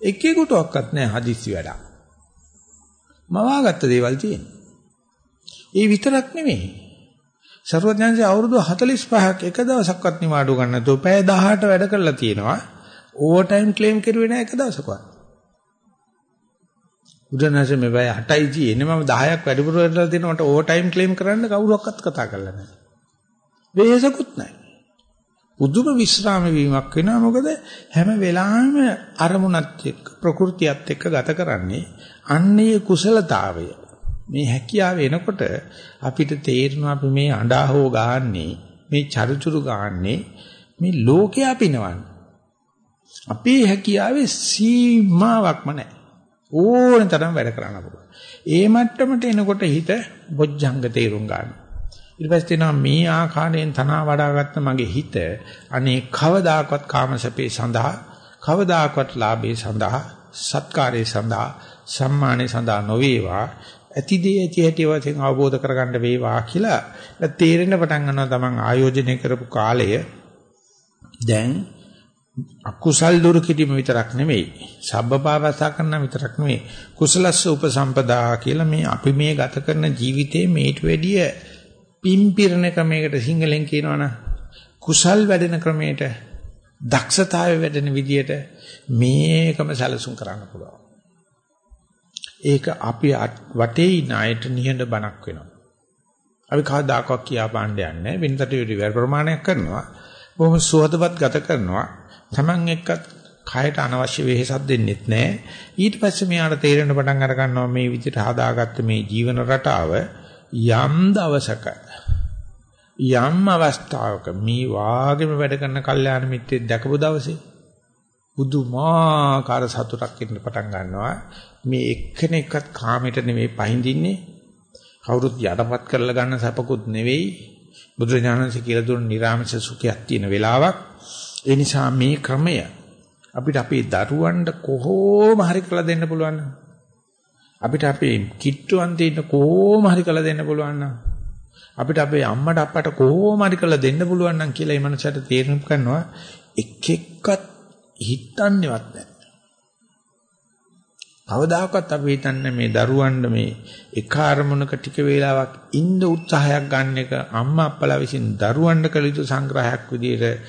එකෙකුටවත් නැහැ හදිස්සි වැඩක්. මවාගත්ත දේවල් තියෙනවා. ඒ විතරක් නෙමෙයි. සර්වඥාන්සේ අවුරුදු 45ක් එක දවසක්වත් නිවාඩු ගන්න නැතුව පැය 18 වැඩ කරලා තියෙනවා. ඕවර් ටයිම් ක්ලේම් කරුවේ නැහැ එක දවසකවත්. බුදුනාසේ මේ බය 8යි තියෙන්නේ මම 10ක් වැඩිපුර කරලා තියෙනවා මට ඕවර් ටයිම් ක්ලේම් කරන්න කවුරක්වත් කතා කරලා නැහැ. වෙහෙසකුත් නැහැ. උදුම විශ්‍රාම වීමක් වෙනවා මොකද හැම වෙලාවෙම අරමුණත් එක්ක ප්‍රകൃතියත් එක්ක ගත කරන්නේ අන්නේ කුසලතාවය. මේ හැකියාව එනකොට අපිට තේරෙනවා අපි මේ අඬා හෝ ගාන්නේ මේ චරුචරු ගාන්නේ මේ ලෝකයා පිනවන්නේ. අපේ හැකියාවේ සීමාවක්ම නැහැ. ඕන තරම් වැඩ කරන්න පුළුවන්. ඒ මට්ටමට එනකොට හිත බොජ්ජංග තේරුම් ගන්න. ඊට පස්සේ තේනවා මේ ආකාරයෙන් තනවා වඩාගත්ත මගේ හිත අනේ කවදාකවත් කාමසපේ සඳහා කවදාකවත් ලාභේ සඳහා සත්කාරේ සඳහා සම්මානේ සඳහා නොවේවා. ඇතිදේ ඇති හැටි වශයෙන් අවබෝධ කරගන්න වේවා කියලා තේරෙන පටන් ගන්නවා තමන් ආයෝජනය කරපු කාලය. දැන් අකුසල් දුරු කිරීම විතරක් නෙමෙයි. සබ්බපාවසා කරන විතරක් නෙමෙයි. කුසලස්ස උපසම්පදා කියලා මේ අපි මේ ගත කරන ජීවිතේ මේට වැඩිය පිම්පිරණ ක්‍රමයකට සිංහලෙන් කියනවනම් කුසල් වැඩෙන ක්‍රමයට දක්ෂතාවය වැඩෙන විදියට මේකම සැලසුම් කරන්න පුළුවන්. ඒක අපි වටේ ඉන්න අයට නිහඬ බණක් වෙනවා. අපි කවදාකවත් කියා පාණ්ඩ යන්නේ වෙනතට වැඩි ප්‍රමාණයක් කරනවා. බොහොම සුවදවත් ගත කරනවා. Taman එක්කත් කයට අනවශ්‍ය වෙහෙසක් දෙන්නෙත් නැහැ. ඊට පස්සේ මෙයාට තේරෙන පටන් අර ගන්නවා මේ විදිහට හදාගත්ත මේ ජීවන රටාව යම් දවසක යම් අවස්ථාවක මේ වාගෙම වැඩ කරන කල්යාණ මිත්‍රෙක් දැකපු දවසේ බුදුමාකාර සතුටක් ඉන්න පටන් ගන්නවා. මේ එක්කෙනෙක්වත් කාමයට නෙමෙයි පහඳින්නේ. කවුරුත් යටපත් කරලා ගන්න සැපකුත් නෙවෙයි. බුදුරජාණන්සේ කියලා දුන්න නිර්ආමස සුඛයක් තියෙන වෙලාවක්. ඒ නිසා මේ ක්‍රමය අපිට අපේ දරුවන්ට කොහොම හරි කරලා දෙන්න පුළුවන් අපිට අපේ කිට්ටුවන් දෙන්න කොහොම හරි කරලා දෙන්න පුළුවන් අපිට අපේ අම්මට අප්පට කොහොම හරි කරලා දෙන්න පුළුවන් නම් කියලා ඒ මනසට තේරුම් ගන්නවා. එක් එක්කත් හිතන්නේවත් නැහැ. කවදාකවත් අපි හිතන්නේ මේ දරුවන්ට මේ එක අරමුණක ටික වේලාවක් ඉන්න උත්සාහයක් ගන්න එක අම්මා අප්පලා විසින් දරුවන්ට කළ යුතු සංග්‍රහයක් විදිහට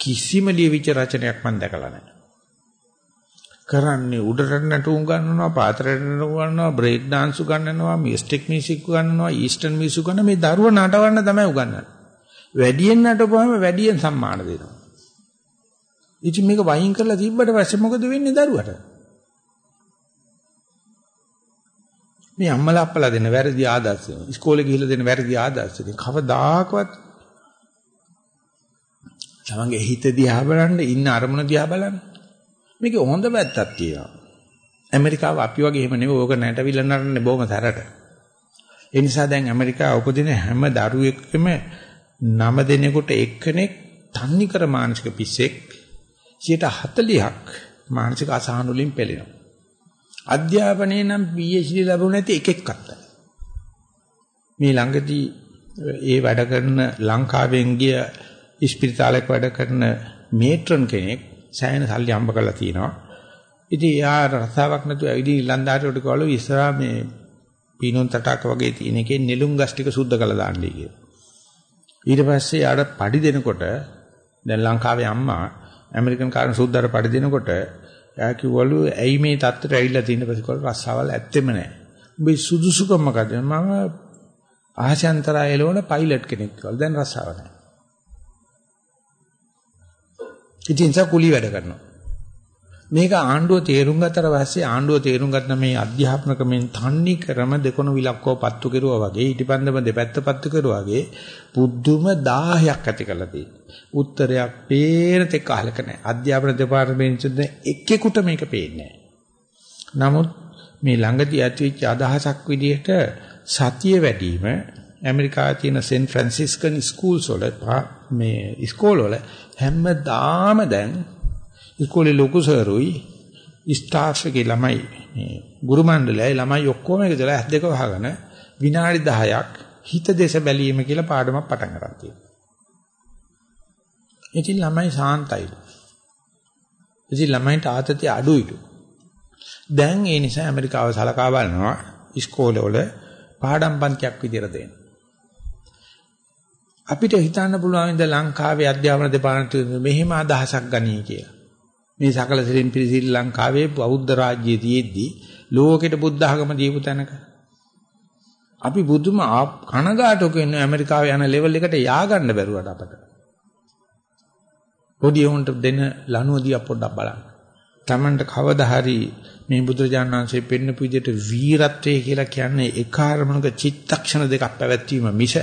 කිසිම ලියවිච්ච රචනයක් මම දැකලා නැහැ. කරන්නේ උඩරට නටුම් ගන්නනවා පාතරට නටුම් ගන්නවා බ්‍රේක් dance උගන්වනවා මිස්ටික් මියුසික් උගන්වනවා ඊස්ටර්න් මියුසික් උගන්වනවා මේ දරුවා නටවන්න තමයි උගන්වන්නේ. වැඩියෙන් නටපුවම වැඩියෙන් සම්මාන දෙනවා. ඉතින් මේක වයින් කරලා තිබ්බට පස්සේ මොකද වෙන්නේ දරුවට? මේ අම්මලා අප්පලා දෙන වැරදි ආදර්ශය. ඉස්කෝලේ ගිහිල්ලා දෙන වැරදි ආදර්ශය. කවදාකවත් තමන්ගේ හිත දිහා බලන්න ඉන්න අරමුණ දිහා බලන්න. මේකේ හොඳ පැත්තක් තියෙනවා. ඇමරිකාව අපි වගේ එහෙම නෙවෙයි ඕක නැටවිල නරන්නේ බොහොම තරට. ඒ නිසා දැන් ඇමරිකාව උපදින හැම දරුවෙක්ම නම දෙනෙකුට එක්කෙනෙක් තන්නිකර මානසික පිස්සෙක් 40ක් මානසික අසහන වලින් පෙළෙනවා. අධ්‍යාපනයේ නම් PhD ලැබුණ නැති එක එක්කත් මේ ළඟදී ඒ වැඩ කරන ලංකාවෙන් ගිය ඉස්පිරිතාලයක වැඩ කරන මේට්‍රන් කෙනෙක් සෑහෙන සල්ලි හම්බ කරලා තිනවා. ඉතින් එයා රසාවක් නැතුව ඇවිදින් ඉලන්දාරියට කවලු ඉස්සරහා මේ පීනොන් තටාක වගේ තියෙන එකේ නෙළුම් ගස් ටික සුද්ධ කරලා දාන්නයි කියලා. ඊට පස්සේ යාට පඩි දෙනකොට දැන් ලංකාවේ අම්මා ඇමරිකන් කාරණ සුද්ධාර පඩි දෙනකොට එයා කිව්වලු ඇයි මේ තත්ත්වයට ඇවිල්ලා තියෙන පස්සේ කවල රස්සාවල් ඇත්තෙම නැහැ. උඹේ සුදුසුකම මොකද? මම ආශාන්තරය එළවන පයිලට් කෙනෙක් කියලා. දැන් රස්සාව නැහැ. ඉතින් සා කුලී වැඩ කරනවා. මේක ආණ්ඩුව තේරුම් ගත්තට පස්සේ ආණ්ඩුව තේරුම් ගත්ත මේ අධ්‍යාපන ක්‍රමෙන් තන්නේ ක්‍රම දෙකොන විලක්කව පත්තු කෙරුවා වගේ ඊටිපන්දම දෙපැත්ත පත්තු කෙරුවා වගේ පුදුම 1000ක් ඇති කරලා තියෙනවා. උත්තරයක් පේන තෙක් අහලක නැහැ. අධ්‍යාපන දෙපාර්තමේන්තුවේ එක්කෙකුට මේක පේන්නේ නමුත් මේ ළඟදී ඇතිවෙච්ච අදහසක් විදිහට සතිය වැඩිම ඇමරිකාවේ තියෙන සෙන් ෆ්‍රැන්සිස්කන් ස්කූල්ස් වල මේ ඉස්කෝල වල හැමදාම දැන් ඉස්කෝලේ ලොකු සරුයි ස්ටාෆ් එකේ ළමයි මේ ගුරු මණ්ඩලයයි ළමයි ඔක්කොම එකදලා ඇස් දෙක වහගෙන විනාඩි 10ක් හිත දේශ බැලීම කියලා පාඩමක් පටන් ගන්න තියෙනවා. ඉතින් ළමයි සාන්තයිලු. ඉතින් ළමයින්ට ආතතිය අඩුයිලු. දැන් ඒ නිසා ඇමරිකාව සලකා බලනවා ඉස්කෝලවල පාඩම් පන්තියක් විදියට දෙන්න. අපිට හිතන්න පුළුවන් ඉඳ ලංකාවේ අධ්‍යාපන දෙපාර්තමේන්තුවේ මෙහෙම අදහසක් ගනී කියලා. මේ සකල සිරින් පිළි ශ්‍රී ලංකාවේ බෞද්ධ රාජ්‍යයේ තියෙද්දි ලෝකෙට බුද්ධ ආගම දීපු තැනක අපි බුදුම කනගාටුක ඉන්න ඇමරිකාවේ යන ලෙවල් එකට යා ගන්න බැරුවට අපට. පොඩි උන්ට දෙන ලනුව දිහා පොඩ්ඩක් බලන්න. Tamanට කවදා හරි මේ බුදුරජාණන් වහන්සේ පෙන්වපු විදිහට වීරත්වය කියලා කියන්නේ ඒ කාර්මණක චිත්තක්ෂණ දෙකක් පැවැත්වීම මිස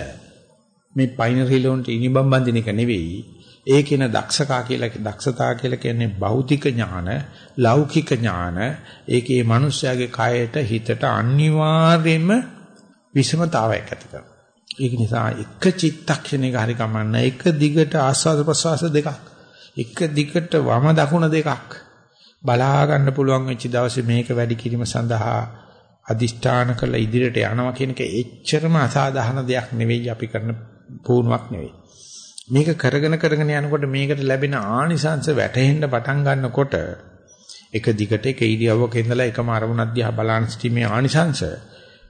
මේ බයිනරි ලෝන්ට ඉනිබම් බඳින එක නෙවෙයි. ඒකේන දක්ෂකා කියලා දක්ෂතා කියලා කියන්නේ භෞතික ඥාන, ලෞකික ඥාන. ඒකේ මිනිස්යාගේ කයට හිතට අනිවාර්යයෙන්ම විෂමතාවයක් ඇති කරනවා. ඒක නිසා එක චිත්තක්ෂණයක හරි කමන්න එක දිගට ආස්වාද ප්‍රසවාස දෙකක් එක දිගට වම දකුණ දෙකක් බලා ගන්න පුළුවන් වෙච්ච දවසේ මේක වැඩි කිරීම සඳහා අදිෂ්ඨාන කළ ඉදිරියට යනවා කියන එක එච්චරම අසාධාරණ දෙයක් නෙවෙයි අපි කරන පුහුණුවක් නෙවෙයි. මේක කරගෙන කරගෙන යනකොට මේකට ලැබෙන ආනිසංශ වැටහෙන්න පටන් ගන්නකොට එක දිගට එක ඉරියව්වක ඉඳලා එකම අරමුණක් දිහා බලන සිටීමේ ආනිසංශ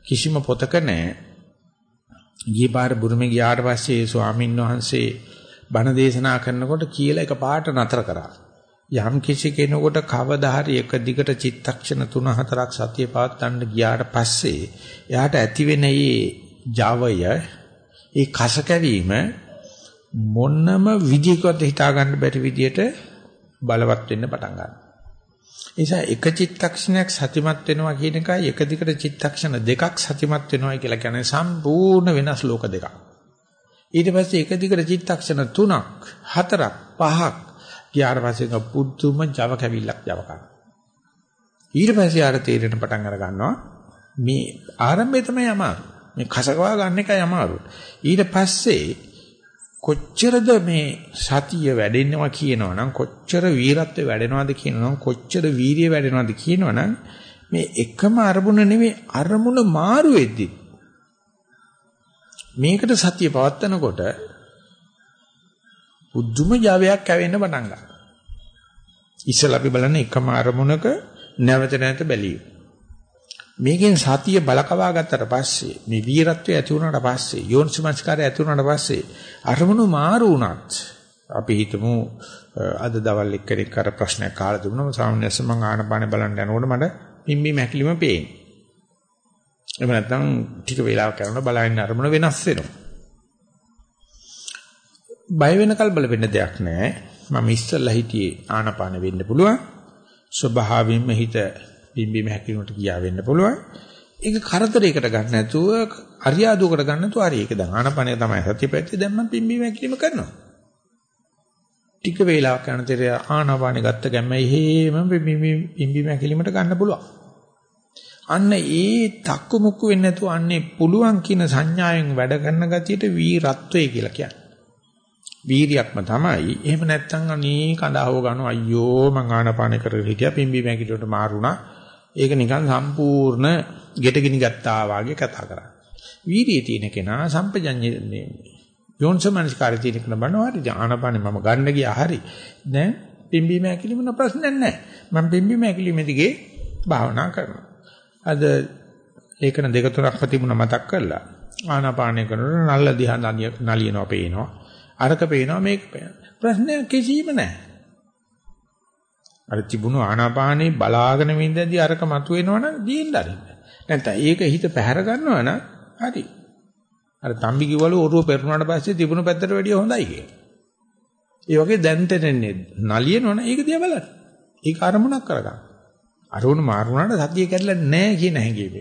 කිසිම පොතක නැහැ. ගියේ පාර බුරුමේ ගියාට පස්සේ ස්වාමින් වහන්සේ බණ දේශනා කරනකොට කියලා එක පාට නතර කරා. යම් කිසි කෙනෙකුට කවදා හරි එක දිගට චිත්තක්ෂණ 3-4ක් සතිය පවත්වන්න ගියාට පස්සේ එයාට ඇති වෙන මේ ජවය ඒ කස කැවීම මොනම විදිහකට හිතා ගන්න බැරි විදියට බලවත් වෙන්න පටන් ගන්නවා. ඒ නිසා එක චිත්තක්ෂණයක් සතිමත් වෙනවා කියන එකයි එක දිගට චිත්තක්ෂණ දෙකක් සතිමත් වෙනවා කියලා කියන්නේ සම්පූර්ණ වෙනස් ලෝක දෙකක්. ඊට පස්සේ එක දිගට චිත්තක්ෂණ තුනක් හතරක් පහක් ගියාට පස්සේ පුදුම Java කැවිල්ලක් Java කරනවා. ඊට පස්සේ ආර තේරෙන පටන් අර ගන්නවා මේ ආරම්භය තමයි අමාරු. මේ කසකවා ගන්න එකයි අමාරු. ඊට පස්සේ කොච්චරද මේ සතිය වැඩෙනවා කියනවනම් කොච්චර වීරත්වය වැඩෙනවද කියනවනම් කොච්චර වීරිය වැඩෙනවද කියනවනම් මේ එකම අරමුණ නෙමෙයි අරමුණ මාරු වෙද්දි මේකට සතිය පවත්නකොට උද්දුම ජවයක් ඇවෙන්න පටන් ගන්නවා. ඉස්සලා අපි බලන්නේ එකම අරමුණක නැවත නැවත බැලියු. මේකෙන් සතිය බලකවා ගත්තට පස්සේ මේ වීරත්වය ඇති වුණාට පස්සේ යෝනිසමස්කාරය ඇති වුණාට පස්සේ අරමුණු මාරු වුණත් අපි හිතමු අද දවල් එක්කෙනෙක් අර ප්‍රශ්නයක් අහලා තිබුණා සාමාන්‍යයෙන් මම ආනපාන බලන්න යනකොට මට පිම්බි මැකිලිම පේන්නේ. එහෙම නැත්නම් ටික වෙලාවක් යනකොට බලන්න අරමුණ වෙනස් වෙනවා. බය වෙනකල් බලවෙන්න දෙයක් නැහැ. මම ඉස්සල්ලා හිටියේ ආනපාන වෙන්න පුළුවන්. ස්වභාවයෙන්ම හිත පිම්බීම හැකිනුට ගියා වෙන්න පුළුවන්. ඒක කරදරයකට ගන්න නැතුව අරියාදුවකට ගන්න නැතුව හරි ඒක දැන් ආනපනය තමයි සතියපැත්තේ දැන් මම පිම්බීම හැකිලිම කරනවා. ටික වේලාවක් යනතර ආනපානෙ ගත්ත ගැම්මයි හේම පිම්බීම හැකිලිමට ගන්න පුළුවන්. අන්න ඒ තක්කු මුක්කු වෙන්නේ නැතුව අන්නේ පුළුවන් කියන සංඥාවෙන් වැඩ කරන ගතියට වීරත්වය කියලා කියන්නේ. වීරියක්ම තමයි. එහෙම නැත්නම් අනේ කඳාව ගන්නවා අයියෝ මං ආනපාන කරගෙන හිටියා පිම්බි මැකිලට මාරුණා. ඒක නිකන් සම්පූර්ණ ගෙටගිනි ගත්තා වාගේ කතා කරා. වීරිය තියෙන කෙනා සම්පජඤ්ඤ මේ යෝන්සමනස්කාරය තියෙන කෙනා බනවා හරි ආනපානේ මම ගන්න ගියා හරි. දැන් පිම්බි මැකිලිම න ප්‍රශ්නයක් නැහැ. මම පිම්බි මැකිලිම දිගේ භාවනා කරනවා. අද ඒකන දෙක තුනක් තිබුණා මතක් කරලා ආනාපානය කරනකොට නල්ල දිහා නලියනවා පේනවා අරක පේනවා මේක පේනවා. ප්‍රශ්නයක් කිසිම නැහැ. අර තිබුණු ආනාපානේ බලාගෙන වින්දදී අරක මතුවෙනවනම් දීන්න අරින්න. නැත්නම් ඒක හිත පැහැර ගන්නවනම් හරි. අර තම්බි කිව්වලු ඔරුව පෙරුණාට පස්සේ තිබුණු පැත්තට වැඩිය හොඳයි කියලා. ඒ වගේ දැන් තෙන්නේ නලියනවනම් ඒක දිහා බලන්න. ඒක අරමුණක් කරගන්න. අරමුණ මාරුණාට සතිය කැඩලා නැහැ කියන හැඟීම.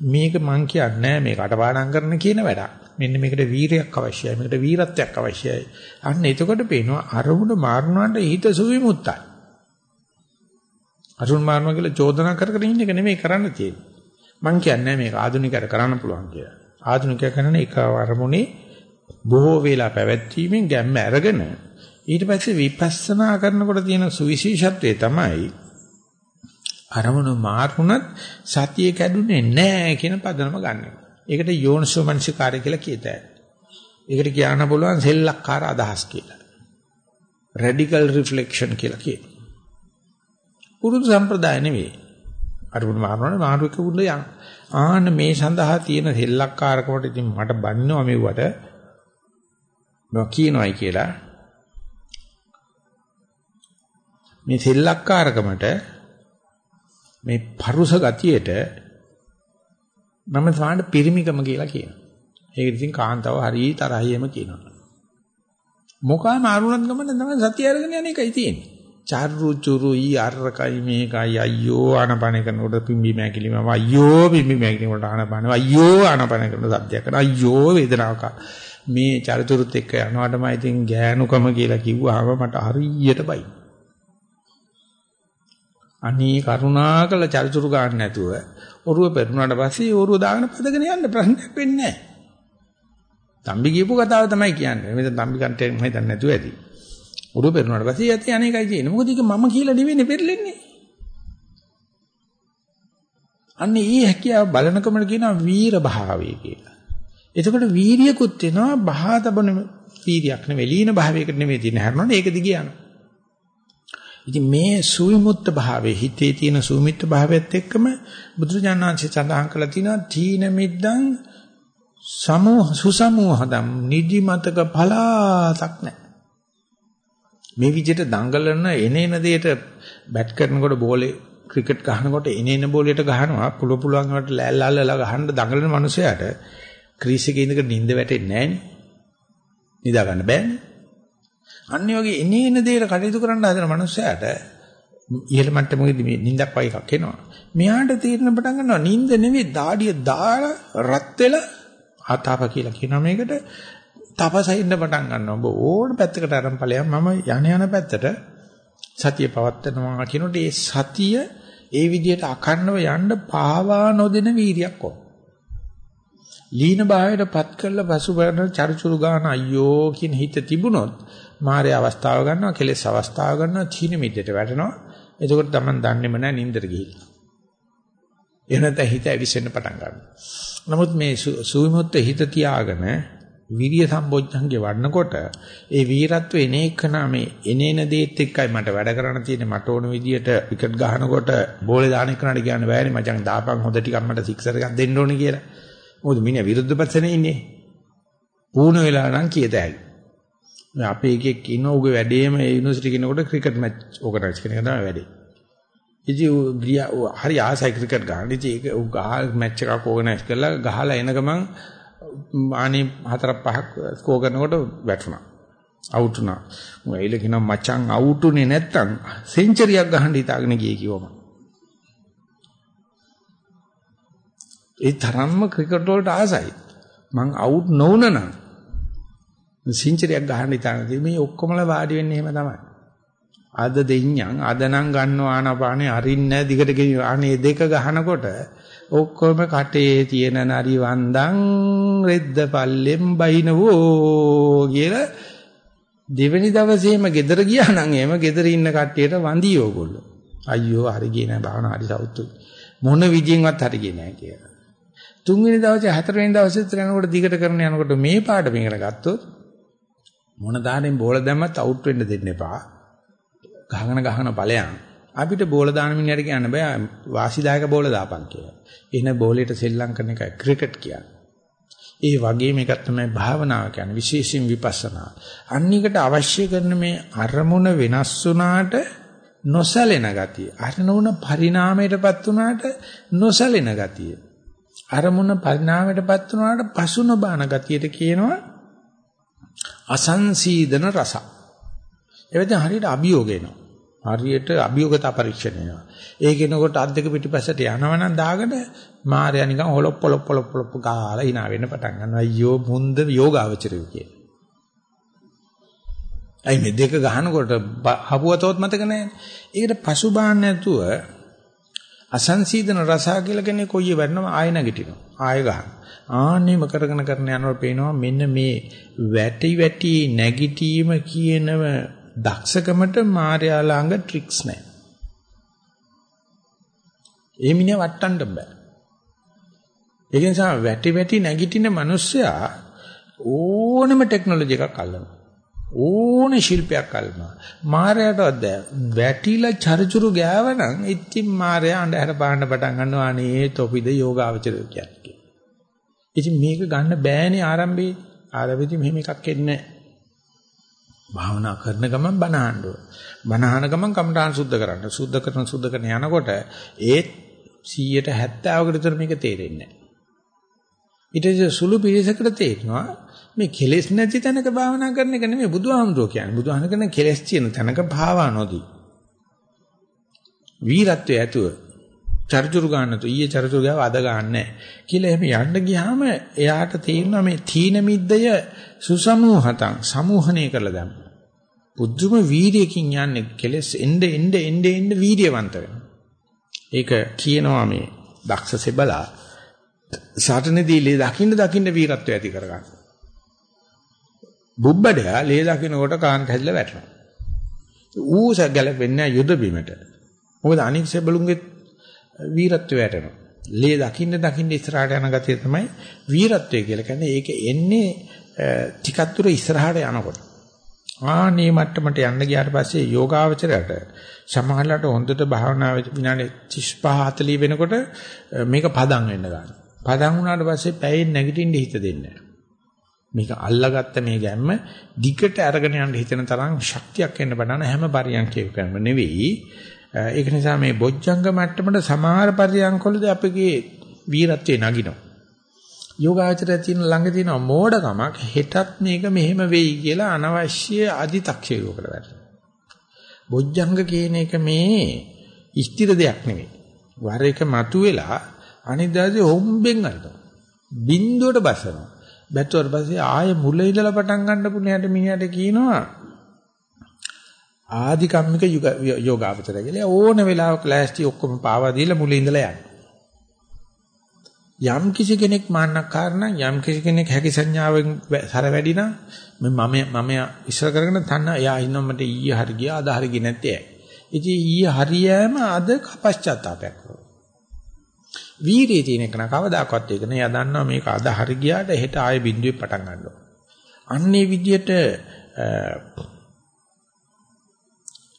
මේක මං කියන්නේ නැහැ මේක අටපාඩම් කරන කියන වැඩක්. මෙන්න මේකට වීරයක් අවශ්‍යයි. මේකට වීරත්වයක් අවශ්‍යයි. අන්න එතකොට පේනවා අරමුණ මාරුණාට හිත සුවිමුත්තයි. අරුණ මාරනවා කියලා චෝදනා කර කර ඉන්න එක නෙමෙයි කරන්න තියෙන්නේ. මං කියන්නේ මේක ආධුනිකයට කරන්න පුළුවන් කියලා. ආධුනිකයා කරන්නේ එක අරමුණේ බොහෝ වේලා පැවැත්වීමෙන් ගැම්ම අරගෙන ඊට පස්සේ විපස්සනා කරනකොට තියෙන සුවිශේෂත්වය තමයි අරමුණු මාරුණත් සතිය කැඩුනේ නැහැ කියන පදනම ගන්න. ඒකට යෝනිසෝමනසිකාරය කියලා කියතයි. ඒකට කියන්න පුළුවන් සෙල්ලක්කාර අදහස් කියලා. රැඩිකල් රිෆ්ලෙක්ෂන් කියලා කියනවා. පුරුදු සම්ප්‍රදාය නෙවෙයි. අරමුණු මාරුණා මාරුවක උඩ යන. ආන්න මේ සඳහා තියෙන සෙල්ලක්කාරකමට ඉතින් මට බන්නව මෙව්වට මම කියනවායි කියලා මේ සෙල්ලක්කාරකමට මේ පරුස ගතියට මම සාහන පිරිමිකම කියලා කියනවා. ඒක ඉතින් කාන්තාව හරි තරහියම කියනවා. මොකම අරුණත් ගමන තමයි සතිය අරගෙන යන එකයි තියෙන්නේ. චාරු චුරුයි අරකයි මේකයි අයියෝ ආනපන කරනකොට පිම්බි මෑකිලිම අයියෝ පිම්බි මෑකිලිම වලට ආනපන අයියෝ ආනපන කරන සද්දයක් කරන අයියෝ වේදනාවක් මේ චරිතුරුත් එක්ක යනවාටම ඉතින් ගෑනුකම කියලා කිව්වහම මට හරියට බයි. අනී කරුණාකල චරිචුරු ගන්න නැතුව ඔරුව පෙරුණාට පස්සේ ඔරුව දාගෙන පදගෙන යන්න ප්‍රශ්නයක් වෙන්නේ නැහැ. තම්බි කියපු කතාව තමයි කියන්නේ. මෙතන තම්බි කන්ට මම හිතන්නේ නැතුව ඇති. ඔරුව පෙරුණාට පස්සේ යති අනේකයි තියෙන්නේ. මොකද ඒක මම කියලා නෙවෙයිනේ පෙරලෙන්නේ. අන්නේ ඊ හැකියාව බලනකමට කියනවා වීර භාවය කියලා. එතකොට වීරියකුත් වෙනවා බහාතබන වීරියක් නෙවෙයි ලීන භාවයකට නෙවෙයි තියෙන හැරෙනවනේ ඒක දිගේ යනවා. ඉතින් මේ සුවිමුත්ත භාවයේ හිතේ තියෙන සුවිමුත්ත භාවයත් එක්කම බුදුරජාණන්සේ සඳහන් කළා තියෙනවා තීන මිද්දං සමෝහ සුසමෝහදම් නිදිමතක පලාතක් නැහැ. මේ විදිහට දඟලන එනේන දෙයට බැට් කරනකොට බෝලේ ක්‍රිකට් ගහනකොට එනේන බෝලයට ගහනවා පුළු පුළුවන් වලට ලෑල්ලාල්ලා ගහන්න දඟලන මනුස්සයාට ක්‍රීස් එකේ ඉඳගෙන නිින්ද වැටෙන්නේ නැහනේ. නිදා ගන්න බෑනේ. අන්න වගේ එනේන දේට කටයුතු කරන්න හදන මනුස්සයාට ඉහළ මට්ටමකදී මේ නිින්දක් වගේ එකක් එනවා. මෙයාට තීරණ පටන් ගන්නවා නිින්ද නෙවෙයි දාඩිය දාලා රත් වෙලා ආතාප කියලා කියනවා මේකට තපසින්න පටන් ගන්නවා. ඔබ ඕන පැත්තකට අරන් ඵලයන් මම යන යන පැත්තට සතිය පවත්නවා කියනකොට ඒ සතිය ඒ විදිහට අකන්නව යන්න පාවා නොදෙන වීරියක් ඕන. ලීන භාවයටපත් කරලා පසුබරන චරිචුරු ගාන අයියෝ කියන හිත තිබුණොත් මාරේ අවස්ථාව ගන්නවා කෙලෙස් අවස්ථාව ගන්නවා චීන මිද්දට වැටෙනවා එතකොට Taman දන්නේම නැහැ නින්දට ගිහිල්ලා එහෙම නැත්නම් හිත ඇවිස්සෙන්න පටන් ගන්නවා නමුත් මේ සුවිමුත්ත හිත තියාගෙන විරිය සම්බොජ්ජංගේ වඩනකොට ඒ වීරත්ව එන එකන මේ එනේන දේත් එක්කයි මට වැඩ කරන්න තියෙන්නේ මට ඕන විදියට විකට් ගහනකොට බෝලේ දාන එකනට කියන්න බෑනේ මචං දාපන් හොඳ ටිකක් මට සික්සර් එකක් දෙන්න ඕනේ කියලා. මොකද මිනිහා විරුද්ධ පැත්තනේ ඉන්නේ. පුහුණු වෙලා නම් කියතයි. අපේ එකෙක් ඉන්න උගේ වැඩේම ඒ යුනිවර්සිටි කෙනෙකුට ක්‍රිකට් මැච් ඕගනයිස් කරන එක තමයි වැඩේ. ඉතින් හරි ආසයි ක්‍රිකට් ගන්න. ඉතින් ඒක උ ගහ මැච් එකක් ඕගනයිස් කරලා ගහලා එන ගමන් ආනි හතර පහක් ස්කෝර් කරනකොට වැටුණා. අවුට් වුණා. මම ඇවිල්ලා කියනවා මචං අවුට් උනේ නැත්තම් සෙන්චරියක් ගහන්න හිතාගෙන ගියේ කිව්වම. ඒ තරම්ම ක්‍රිකට් වලට ආසයි. මං අවුට් නොවුනනම් සෙන්චරියක් ගහන්න හිතාගෙන මේ ඔක්කොමලා වාඩි වෙන්නේ එහෙම තමයි. අද දෙඤ්ඤං අද නම් ගන්නවා ආනපානේ අරින්නේ දිගට ගෙන අනේ දෙක ගහනකොට ඔක්කොම කටේ තියෙන නරි වන්දන් රෙද්ද පල්ලෙන් බයිනවෝ කියලා දෙවෙනි දවසේම ගෙදර ගියා නම් එහෙම ගෙදර ඉන්න කට්ටියට වඳී ඕගොල්ලෝ. අයියෝ හරි ගියේ නැහැ භාවනා හරි සෞතුයි. මොන විදියෙන්වත් හරි ගියේ නැහැ කියලා. තුන්වෙනි දවසේ හතරවෙනි දවසේ විතර යනකොට දිගට කරන යනකොට මේ පාඩම ඉගෙන ගත්තොත් මොන දාණයෙන් බෝල දැම්මත් අවුට් වෙන්න දෙන්න එපා. ගහගෙන ගහන ඵලයන් අපිට බෝල දාන මිනිහට කියන්න බෑ වාසිදායක බෝල දාපන් කියලා. එන බෝලෙට සෙල්ලම් කරන එක ක්‍රිකට් කියන්නේ. ඒ වගේ මේක තමයි භාවනාව කියන්නේ විශේෂයෙන් විපස්සනා. අන්නයකට අවශ්‍ය කරන මේ අරමුණ වෙනස් වුණාට නොසැලෙන ගතිය. අරමුණ පරිණාමයටපත් වුණාට නොසැලෙන ගතිය. අරමුණ පරිණාමයටපත් වුණාට පසු නොබාන ගතියට කියනවා අසංසීදන රස. එවෙද හරියට අභියෝග එනවා. හරියට අභියෝගතා පරීක්ෂණ එනවා. ඒකිනකොට අත් දෙක පිටිපස්සට යනවනම් දාගෙන මාර්යා නිකන් හොලොප් පොලොප් පොලොප් පොලොප් ගාලා hina වෙන්න පටන් ගන්නවා. අයියෝ මුන්ද යෝගාවචරය කියේ. අයි මේ දෙක ගහනකොට හපුවතොත් මතක නැහැ. ඒකට පසුබාන්න නැතුව අසංසීදන රසා කියලා කියන්නේ කොයිය වෙන්නම ආය නැගිටිනවා. ආය ගහන. ආන්නේම කරගෙන කරන යනකොට පේනවා මෙන්න මේ වැටි වැටි නැගිටීම කියනම දක්ෂකමට මාර්යා ළඟ ට්‍රික්ස් නැහැ. ඒ මිනිහ වටන්න බෑ. ඒ නිසා වැටි වැටි නැගිටින මිනිස්සයා ඕනම ටෙක්නොලොජි එකක් අල්ලනවා. ඕනේ ශිල්පයක් අල්ලනවා. මායයටවත් වැටිලා චරිචුරු ගෑවනම් ඉතින් මායя අඳුර පාන්න පටන් ගන්නවා අනේ තොපිද යෝගාවචරය කියන්නේ. ඉතින් මේක ගන්න බෑනේ ආරම්භයේ. ආරම්භයේදී මෙහෙම එකක් එන්නේ භාවනා කරන ගමන් බනහන්න ඕන. බනහන ගමන් කමඨාන් සුද්ධ කරන්න. සුද්ධ කරන සුද්ධ කරන යනකොට ඒත් 170කට විතර මේක තේරෙන්නේ නැහැ. ඊට පස්සේ සුළු පිළිසකට තේරෙනවා මේ කෙලෙස් නැති තැනක භාවනා කරන එක නෙමෙයි බුදුහාමුදුරුවෝ කියන්නේ. බුදුහාමුදුරුවෝ කියන්නේ කෙලෙස් තියෙන තැනක භාවනා නොදී. වීරත්වයේ ඇතුව චර්චුරු ගන්නතු ඊයේ චර්චුරු ගාව අද ගන්නෑ කියලා එහෙම යන්න ගියාම එයාට තේරෙනවා මේ තීන මිද්දය සුසමූහතං සමූහණය කරලා දැම්ම. බුද්ධම වීර්යකින් යන්නේ කෙලෙස් එnde එnde එnde එnde වීර්යවන්ත වෙනවා. ඒක කියනවා මේ දක්ෂ සෙබලා සාටනේදී ලේ දකින්න දකින්න වීරත්වය ඇති කරගන්න. බුබ්බඩයා ලේ දකින්නකොට කාන්ත හැදලා වැටෙනවා. ඌ සැගැලෙන්නේ යුද බිමට. මොකද අනික් සෙබළුන්ගේ වීරත්වය වැටෙනවා. ලේ දකින්න දකින්න ඉස්සරහට යන ගතිය තමයි වීරත්වය කියලා කියන්නේ. ඒක එන්නේ ටිකක් දුර ඉස්සරහට යනකොට. ආනේ මට්ටමට යන්න ගියාට පස්සේ යෝගාවචරයට සමහරලාට හොඳට භාවනා විනාඩි 35 40 වෙනකොට මේක පදම් වෙන්න ගන්නවා. පදම් වුණාට පස්සේ පැයෙන් නැගිටින්න හිත දෙන්නේ මේක අල්ලාගත්ත මේ ගැම්ම දිගට අරගෙන යන්න හිතෙන තරම් ශක්තියක් එන්න බඩන හැම පරියන්කයකම නෙවෙයි. ඒක නිසා මේ බොජ්ජංග මට්ටමට සමහර පරියන්කවලදී අපගේ වීරත්වේ නගිනවා. යෝගාචරය තියෙන ළඟ තියෙන මෝඩකමක් හෙටත් මේක මෙහෙම වෙයි කියලා අනවශ්‍ය අදි탁ෂේපයකට වැටෙනවා. බොජ්ජංග කියන එක මේ ස්ථිර දෙයක් නෙවෙයි. වර එක මතුවෙලා අනිදාසේ හොම්බෙන් අල්ලනවා. බින්දුවට බසනවා. බැටුවට පස්සේ ආයෙ මුල ඉඳලා පටන් ගන්න පුණයට මිනිහට කියනවා ආදි කම්මික යෝගාවචරය කියලා ඕන වෙලාවක ලෑස්ටි ඔක්කොම පාවා දීලා මුල ඉඳලා යන්න. යම් කිසි කෙනෙක් මාන්නක්කාර නම් යම් කිසි කෙනෙක් හැකි සංඥාවෙන් සර වැඩි නම් මම මම ඉස්සර කරගෙන තන්න එයා ඉන්නවා මට ඊයේ හරි ගියා අද හරි ගියේ නැත්තේ. ඉතින් ඊයේ හරියෑම අද පශ්චාත්තාවයක් කරනවා. වීරිය තියෙන එක න කවදාකවත් ඒක නෑ. එයා දන්නවා මේක අද හරි ගියාට හෙට ආයෙ බිඳුවේ පටන් ගන්නවා. අන්නේ විදියට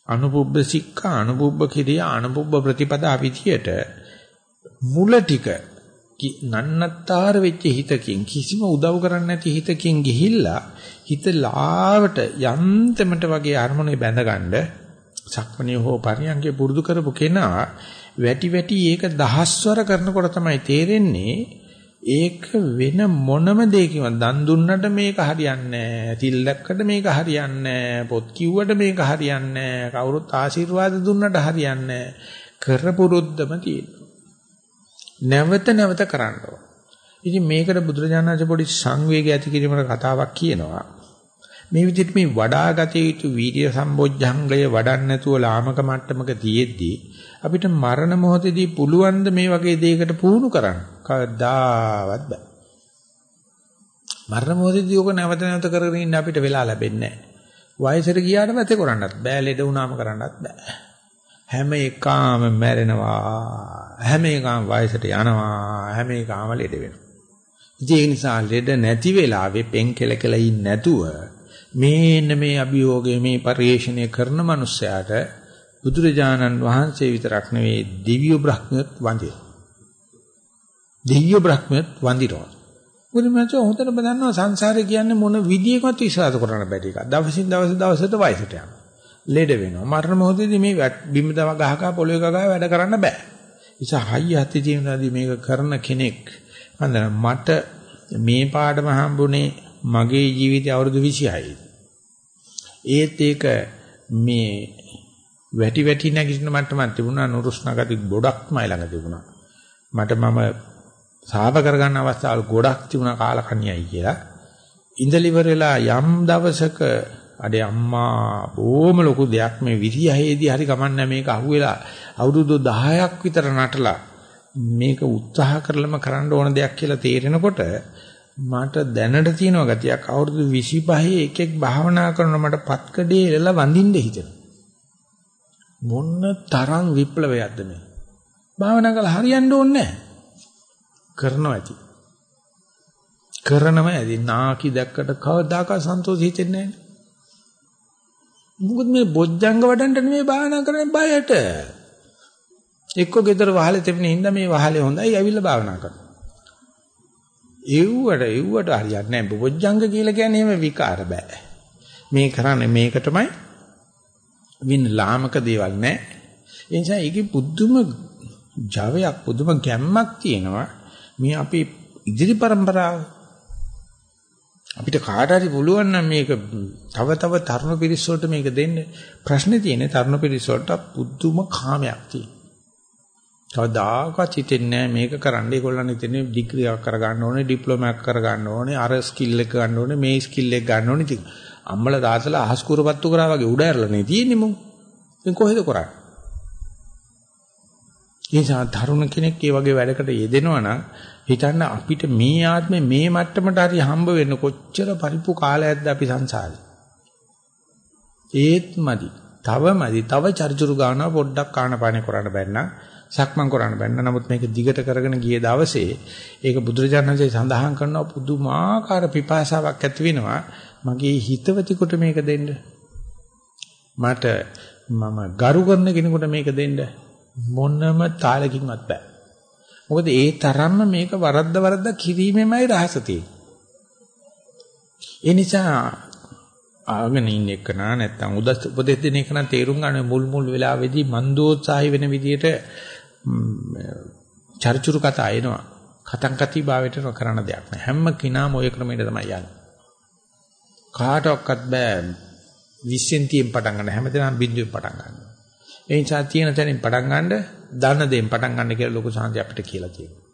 අනුපුබ්බ සික්ඛා අනුපුබ්බ කිරියා අනුපුබ්බ ප්‍රතිපදා විදියට මුල ටික නන්නත්තර වෙච්ච හිතකින් කිසිම උදව් කරන්නේ නැති හිතකින් ගිහිල්ලා හිත ලාවට යන්තමට වගේ අරමුණේ බැඳගන්න සක්මණේ හෝ පරියන්ගේ පුරුදු කරපු කෙනා වැටි වැටි ඒක දහස්වර කරනකොට තමයි තේරෙන්නේ ඒක වෙන මොනම දෙයකින්වත් දන් දුන්නට මේක හරියන්නේ නැහැ. තිල් දැක්කට මේක හරියන්නේ නැහැ. පොත් කිව්වට මේක හරියන්නේ නැහැ. කවුරුත් ආශිර්වාද දුන්නට හරියන්නේ නැහැ. කරපුරුද්දම තියෙනවා. නැවත නැවත කරන්න ඕන. ඉතින් මේකට බුදුරජාණන්සේ පොඩි සංවේගය ඇති කිරීමකට කතාවක් කියනවා. මේ විදිහට මේ වඩා ගත යුතු වීර්ය සම්බොජ්ජංගය වඩන්න නැතුව ලාමක මට්ටමක තියෙද්දී අපිට මරණ මොහොතේදී පුළුවන් මේ වගේ දෙයකට පුහුණු කරන්න කවදාවත් බෑ. මරණ මොහොතේදී ඔක නැවත නැවත කරගෙන ඉන්න අපිට වෙලා ලැබෙන්නේ නැහැ. වයසට ගියාට පස්සේ කරන්නත් බෑ, ලෙඩ වුණාම කරන්නත් බෑ. හැම එකම මැරෙනවා. හැම එකම වයසට යනවා. හැම එකම ලෙඩ වෙනවා. ඒ නිසා ලෙඩ නැති වෙලාවේ පෙන් කෙල කෙල ඉන්නේ නැතුව මේන්න මේ අභියෝගයේ මේ පරිේශණය කරන මනුස්සයාට බුදුරජාණන් වහන්සේ විතරක් නෙවෙයි දිව්‍ය බ්‍රහ්මයත් වඳින. දිව්‍ය බ්‍රහ්මයත් වඳිනවා. බුදුමහත් හොතට බදන්නවා සංසාරේ කියන්නේ මොන විදියකවත් විශ්වාස කරන්න බැරි එකක්. දවසින් දවස දවසට වයසට යනවා. ලෙඩ වෙනවා. මරණ මොහොතේදී මේ බිම දව ගහක පොළොවේ ගගා වැඩ කරන්න බෑ. නිසා හයිය හති ජීවනදී මේක කරන කෙනෙක් මන්දන මට මේ පාඩම හම්බුනේ මගේ ජීවිතය අවුරුදු 26යි. ඒත් ඒක මේ වැටි වැටි නැගිටින මට්ටමක් තිබුණා නුරුස්නාගති ගොඩක්මයි ළඟ තිබුණා. මට මම සාප කරගන්න අවස්ථාවල් ගොඩක් තිබුණා කාලකන්‍යයි කියලා. ඉඳලිවර වෙලා යම් දවසක අඩේ අම්මා බොහොම ලොකු දෙයක් මේ 26 දී හරි කමන්නේ මේක අහුවෙලා අවුරුදු 10ක් විතර නටලා මේක උත්සාහ කරලම කරන්න ඕන දෙයක් කියලා තේරෙනකොට මට දැනට තියෙන ගතියක්. අවුරුදු 25 එකෙක් භාවනා කරන මට පත්කඩේ එලලා වඳින්න හිතෙනවා. මොන්න තරම් විප්ලවයක්ද මේ? භාවනා කළා හරියන්න ඕනේ කරනවා ඇති කරනම ඇති නාකි දැක්කට කවදාකවත් සන්තෝෂ හිතෙන්නේ නැහැ මොකද මේ බොජ්ජංග වඩන්න නෙමෙයි භාවනා කරන්නේ බයට. එක්ක ගෙදර වහලේ තිබෙන හින්දා මේ වහලේ හොඳයි ඇවිල්ලා භාවනා කරනවා. එව්වට එව්වට හරියන්නේ නැහැ. බොජ්ජංග කියලා කියන්නේ එහෙම විකාර බෑ. මේ කරන්නේ මේක තමයි වින් ලාමක දේවල් නැහැ. ඒ නිසා ඒකේ පුදුම ජවයක් පුදුම ගැම්මක් තියෙනවා. මේ අපි ඉදිරි પરම්පරාව. අපිට කාට හරි පුළුවන් නම් මේක තව තව තරුණ පිරිස් වලට මේක දෙන්න. ප්‍රශ්නේ තියෙන්නේ තරුණ පිරිස් වලට පුදුම කාමයක් තියෙනවා. කවදාකවත් හිතෙන්නේ මේක කරන්න. ඒගොල්ලන් හිතන්නේ ඩිග්‍රී එකක් කරගන්න ඕනේ ඩිප්ලෝමා එකක් කරගන්න ඕනේ අර ස්කිල් එක ගන්න ඕනේ මේ ස්කිල් එක ගන්න ඕනේ. ඉතින් අම්මලා දාසලා අහස් කුරපත්තු කරා වගේ උඩ ඇරලා නේ තියෙන්නේ මොකද ඉතින් කොහෙද කරන්නේ? ඒ නිසා තරුණ කෙනෙක් මේ වගේ වැඩකට යෙදෙනවා නම් හිතන්න අපිට මේ ආත්මේ මේ මට්ටමට හරි හම්බ වෙන්න කොච්චර පරිප්පු කාලයක්ද අපි සංසාරේ. ඒත් මදි. තව මදි. තව චර්චුරු ගන්නවා පොඩ්ඩක් කාණපානේ කරන්න බැන්න. සක්මන් කරන්න බැන්න. නමුත් මේක දිගට කරගෙන ගිය දවසේ ඒක බුදුරජාණන්සේ සඳහන් කරනවා පුදුමාකාර පිපාසාවක් ඇති වෙනවා. මගේ හිතවතිකොට මේක දෙන්න. මට මම ගරු කරන කෙනෙකුට මේක දෙන්න මොනම තාලකින්වත් බෑ. මොකද ඒ තරම්ම මේක වරද්ද වරද්ද කිරීමෙමයි රහස ඒ නිසා ආගෙන ඉන්න එක නා නැත්තම් උදස් උපදෙස් දෙන එක නම් තේරුම් ගන්න මුල් මුල් වෙලාවේදී මන්දෝත්සාහි වෙන විදියට චර්චුරු කතා එනවා. කතං කති භාවයට කරන දෙයක් නෑ. හැම කිනාම ওই ක්‍රමයට තමයි යන්නේ. කාටවත් බෑ 20 30න් පටන් ගන්න හැමදේම බිඳුවෙන් පටන් ගන්නවා. ඒ නිසා තියෙන තැනින් පටන් ගන්න දන්න දෙයින් පටන් ගන්න කියලා ලොකු සාන්ති අපිට කියලා තියෙනවා.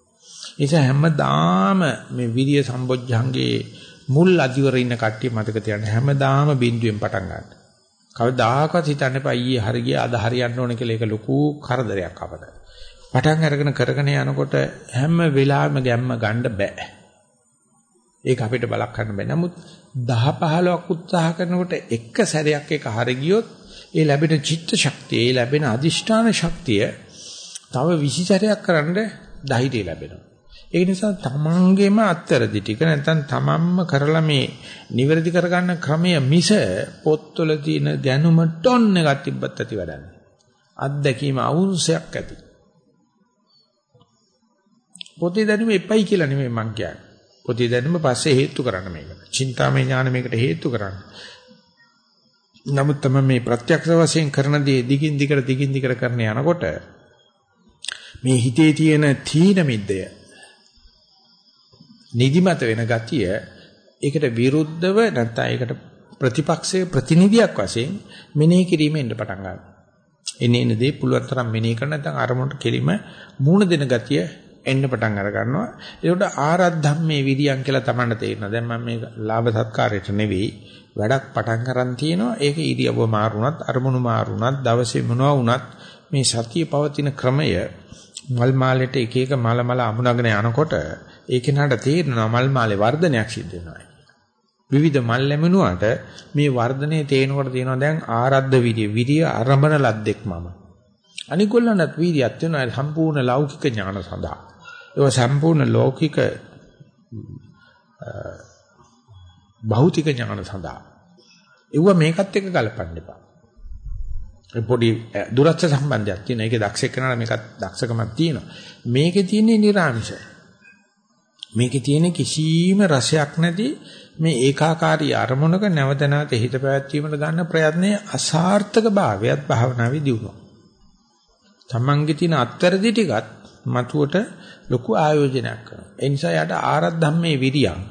ඒ නිසා හැමදාම මේ විරිය සම්බොජ්ජංගේ මුල් අදිවර ඉන්න කට්ටිය මතක තියාගන්න හැමදාම බිඳුවෙන් පටන් ගන්න. කවදාකවත් හිතන්න එපා ඊයේ හරි ගියා අද හරියන්න ඕන කියලා ඒක ලොකු කරදරයක් අපට. පටන් අරගෙන කරගෙන යනකොට හැම වෙලාවෙම ගැම්ම ගන්න බෑ. ඒක අපිට බලක් ගන්න බෑ. නමුත් 10 15ක් උත්සාහ කරනකොට එක සැරයක් එක හරි ගියොත් ඒ ලැබෙන චිත්ත ශක්තිය, ඒ ලැබෙන අදිෂ්ඨාන ශක්තිය තව 20 සැරයක් කරන්න ධෛර්යය ලැබෙනවා. ඒ නිසා තමන්ගේම අත්තරදි ටික නැත්නම් තමන්ම කරලා මේ නිවැරදි කරගන්න ක්‍රමය මිස පොත්වල තියෙන දැනුම ටොන් එකක් තිබ්බත් ඇති වැඩන්නේ. අත්දැකීම අවුරුසයක් ඇති. පොතේ දැනුම එපයි කියලා නෙමෙයි මං කියන්නේ. පොතේ දැනුම පස්සේ හේතු කරන්න මේකට. චින්තාමය ඥාන මේකට හේතු කරන්න. නමුත් තමයි මේ ප්‍රත්‍යක්ෂ වශයෙන් කරන දේ දිගින් දිගට දිගින් දිගට කරන යනකොට මේ හිතේ තියෙන තීන මිද්දය නිදිමත වෙන ගතිය ඒකට විරුද්ධව නැත්නම් ඒකට ප්‍රතිපක්ෂයේ ප්‍රතිනිධියක් වශයෙන් මෙනෙහි කිරීම එන්න පටන් ගන්නවා. එන්නේ එන දේ පුළුවන් තරම් මෙනෙහි කරන නැත්නම් අරමුණට කෙලිම මූණ දෙන ගතිය එන්න පටන් අර ගන්නවා. ඒකට ආරද්ධම්මේ විරියන් කියලා තමයි තේරෙනවා. දැන් මම මේ ලාභ සත්කාරයට නෙවෙයි වැඩක් පටන් ගන්න තියෙනවා. ඒක ඉරියව්ව මාරුණත් අරමුණු මාරුණත් දවසේ මොනවා වුණත් මේ සතිය පවතින ක්‍රමය මල් මාලෙට එක එක මල මල අමුණගෙන යනකොට ඒ කෙනාට තේරෙනවා මල් මාලේ වර්ධනයක් සිද්ධ වෙනවා විවිධ මල් ලැබෙනුවාට මේ වර්ධනයේ තේනකොට තියෙනවා දැන් ආරද්ධ විරිය විරිය ආරම්භන ලද්දෙක් මම අනිකොල්ලන්ට වීර්යයක් වෙනවා සම්පූර්ණ ලෞකික ඥාන සඳහා ඒක සම්පූර්ණ ලෞකික භෞතික ඥාන සඳහා ඒව මේකත් එක්ක ගලපන්න එපා පොඩි දුරස්ත සම්බන්ධයක් තියෙන. ඒකේ දක්ෂ කෙනාට මේකත් දක්ෂකමක් තියෙනවා. මේකේ තියෙන්නේ නිර්ආමිෂ. මේකේ තියෙන කිසිම රසයක් නැති මේ ඒකාකාරී අරමුණක නැවත නැවත හිත පැවැත්වීමට ගන්න ප්‍රයත්නයේ අසාර්ථක භාවයත් භාවනාවේ දියුණුව. තමන්ගේ තියෙන අත්තරදි ටිකත් මතුවට ලොකු ආයෝජනයක් කරනවා. ඒ නිසා යාට ආරද්ධම්මේ විරියං.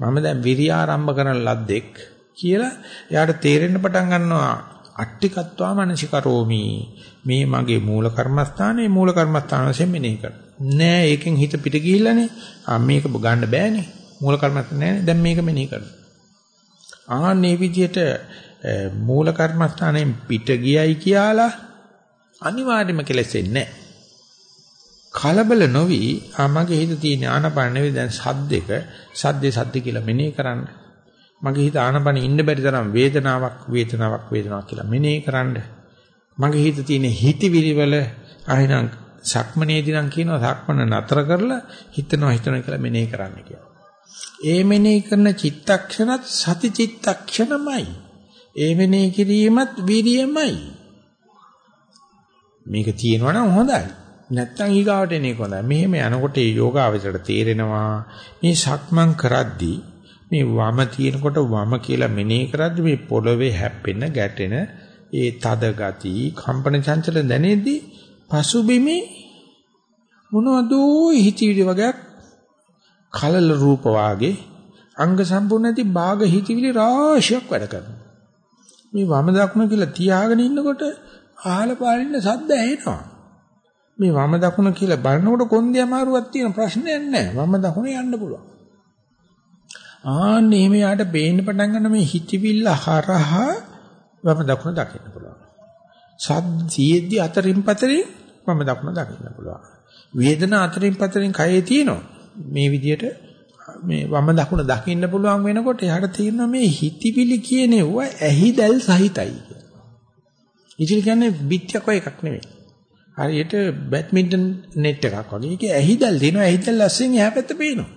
මම දැන් විරිය ආරම්භ කරන ලද්දෙක් කියලා යාට තේරෙන්න පටන් ගන්නවා. අට්ටිකත්වා මනසිකරෝමි. මේ මගේ මූල කර්මස්ථානයේ මූල කර්මස්ථාන වශයෙන් මෙනෙහි කරනවා නෑ ඒකෙන් හිත පිට ගිහිල්ලානේ. ආ මේක ගන්න බෑනේ. මූල කර්මස්ථාන නෑනේ දැන් මේක මෙනෙහි කරනවා. ආන්නේ විදිහට මූල කර්මස්ථානයෙන් පිට ගියයි කියලා අනිවාර්යයෙන්ම කෙලෙසෙන්නේ නෑ. කලබල නොවි ආමගේ හිත තියෙන ආනපන නෙවෙයි දැන් සද්දෙක සද්දේ සද්ද කියලා මෙනෙහි කරන්නේ මගේ හිත ආනපන ඉන්න බැරි තරම් වේදනාවක් වේදනාවක් වේදනාවක් කියලා මෙනෙහි කරන්න. මගේ හිත තියෙන හිතවිලි වල අහිනම් සක්මනේදී නම් කියනවා සක්මන නතර කරලා හිතනවා හිතනවා කියලා මෙනෙහි කරන්න කියලා. ඒ මෙනෙහි කරන චිත්තක්ෂණත් සති චිත්තක්ෂණමයි. ඒ මෙනෙහි කිරීමත් වීර්යමයි. මේක තියෙනවා නම් හොඳයි. නැත්තම් ඊගාවට එන එක හොඳයි. මෙහෙම යනකොට මේ යෝගාවචරයට තේරෙනවා මේ සක්මන් කරද්දී මේ වම තියෙනකොට වම කියලා මෙනෙහි කරද්දී මේ පොළවේ හැප්පෙන ගැටෙන ඒ තද ගති කම්පන චංචල දැනෙද්දී පසුබිමේ මොනවද හිතවිලි වගේක් කලල රූප වාගේ අංග සම්පූර්ණ නැති භාග හිතවිලි රාශියක් වැඩ කරනවා මේ වම දකුණ කියලා තියාගෙන ඉන්නකොට අහල පාලින්න සද්ද ඇහෙනවා මේ වම දකුණ කියලා බලනකොට කොන්දේ අමාරුවක් තියෙන ප්‍රශ්නයක් නැහැ වම දකුණ යන්න පුළුවන් ආන්නේ එහෙම යාට බේන්න පටන් ගන්න මේ හිතවිල්ල හරහා වම දකුණ දකින්න පුළුවන්. සද්දීයේදී අතරින් පතරින් වම දකුණ දකින්න පුළුවන්. වේදනා අතරින් පතරින් කයේ තියෙනවා. මේ විදිහට මේ වම දකුණ දකින්න පුළුවන් වෙනකොට එයාට තියෙනවා මේ හිතවිලි කියනේව ඇහිදල් සහිතයි කියලා. ඉතින් කියන්නේ පිටියක් ඔය එකක් නෙවෙයි. හරියට බැඩ්මින්ටන් net එකක් වගේ. ඒකේ ඇහිදල් දෙනවා. ඇහිදල් ලස්සෙන් එහා පැත්ත පේනවා.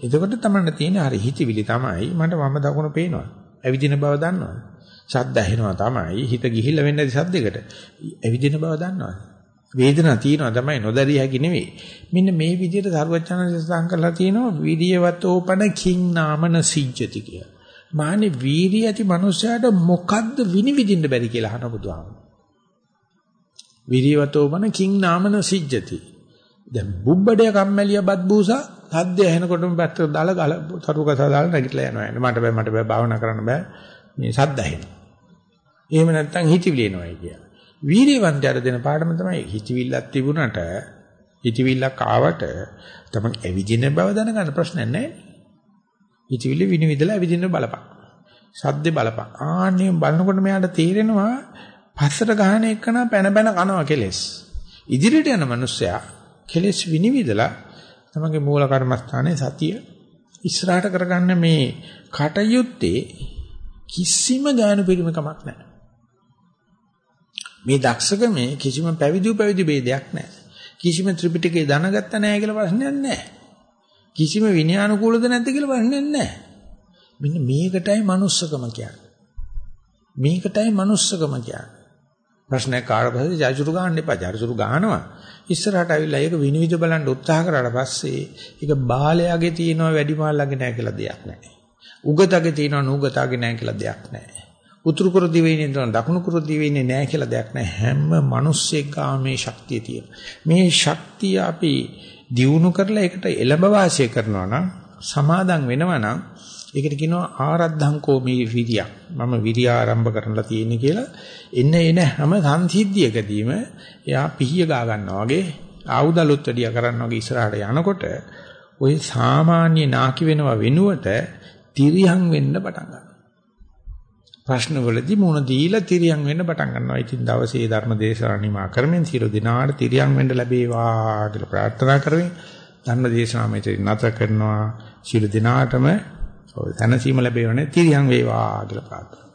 එතකොට තමයි තියෙන හරි හිතවිලි තමයි මට වම දකුණ පේනවා. ඇවිදින බව දන්නවා. ශබ්ද ඇහෙනවා තමයි. හිත ගිහිල්ලා වෙන්නේ නැති ශබ්දයකට. ඇවිදින බව දන්නවා. වේදනා තියෙනවා තමයි නොදරිය හැකි නෙවෙයි. මෙන්න මේ විදිහට සරුවචනන් සඳහන් කරලා තියෙනවා විරියවතෝපන කිං නාමන සිජ්ජති කිය. මානේ වීරිය ඇති මනුස්සයාට මොකද්ද විනිවිදින්න බැරි කියලා අහන බුදුහාමුදුරුවෝ. විරියවතෝපන කිං නාමන සිජ්ජති. දැන් බුබ්බඩේ කම්මැලිය බත් බූසා සද්ද ඇහෙනකොටම පැත්තට දාලා ගල තරුකසා දාලා නැගිටලා යනවා. මට බෑ මට බෑ භාවනා කරන්න බෑ. මේ සද්ද ඇහෙනවා. එහෙම නැත්නම් හිතවිලි එනවායි කියලා. වීර්යවන්තයර දෙන පාඩම තමයි හිතවිල්ලක් තිබුණට හිතවිල්ලක් ආවට තමයි ඇවිදින බව දැනගන්න ප්‍රශ්නයක් නැහැ. හිතවිලි විනිවිදලා ඇවිදින්න බලපන්. සද්දේ බලපන්. ආන්නේ බලනකොට මෙයාට තේරෙනවා පස්සට ගහන එකන පැන පැන කනවා කෙලස්. ඉදිරියට යන මිනිස්සයා කෙලෙස් විනිවිදලා තමගේ මූල කර්මස්ථානයේ සතිය ඉස්සරහට කරගන්න මේ කටයුත්තේ කිසිම ගානු පිළිමකමක් නැහැ. මේ දක්ෂකමේ කිසිම පැවිදි පැවිදි ભેදයක් නැහැ. කිසිම ත්‍රිපිටකේ දැනගත්ත නැහැ කියලා ප්‍රශ්නයක් නැහැ. කිසිම විනයානුකූලද නැද්ද කියලා ප්‍රශ්නයක් නැහැ. මෙන්න මේකටයි manussකම කියන්නේ. මේකටයි manussකම කියන්නේ. ප්‍රශ්නයක් කාට පස්සේ ජාජුරු ගන්න එපා. ජාජුරු ගහනවා. ඉස්සරහට අවිල්ලා ඒක විනිවිද බලන්න උත්සාහ කරාට පස්සේ ඒක බාලයාගේ තියෙනවා වැඩිමාල්ලගේ නැහැ කියලා දෙයක් නැහැ. උගතගේ තියෙනවා නුගතගේ නැහැ කියලා දෙයක් නැහැ. උතුරු කුරු දිවයිනේ තියෙනවා දකුණු කුරු දිවයිනේ නැහැ කියලා දෙයක් නැහැ. හැම මිනිස්සෙක් ගාම මේ ශක්තිය තියෙනවා. මේ ශක්තිය අපි දියුණු කරලා ඒකට එළඹ වාසය කරනවා නම් සමාදම් වෙනවා නම් ඒකට කියනවා ආරද්ධංකෝ මේ විරියක්. මම විරිය ආරම්භ කරන්නලා තියෙන්නේ කියලා එන්න එන හැම සංසිද්ධියකදීම එයා පිහිය ගා ගන්නවා වගේ ආයුධලුත් වැඩිය කරනවා වගේ ඉස්සරහට යනකොට ওই සාමාන්‍ය නාකි වෙනවා වෙනුවට තිරියන් වෙන්න පටන් ගන්නවා. ප්‍රශ්න වලදී මුණ දීලා තිරියන් වෙන්න පටන් ගන්නවා. ඉතින් දවසේ ධර්ම දේශනා නිමා කරමින් සියලු දිනාට තිරියන් වෙන්න ලැබේවා කියලා ප්‍රාර්ථනා කරමින් ධර්ම දේශනාව මෙතන නැත කරනවා. සියලු දිනාටම ඔය තනසීම ලැබෙන්නේ තිරියන් වේවා කියලා ප්‍රාර්ථනා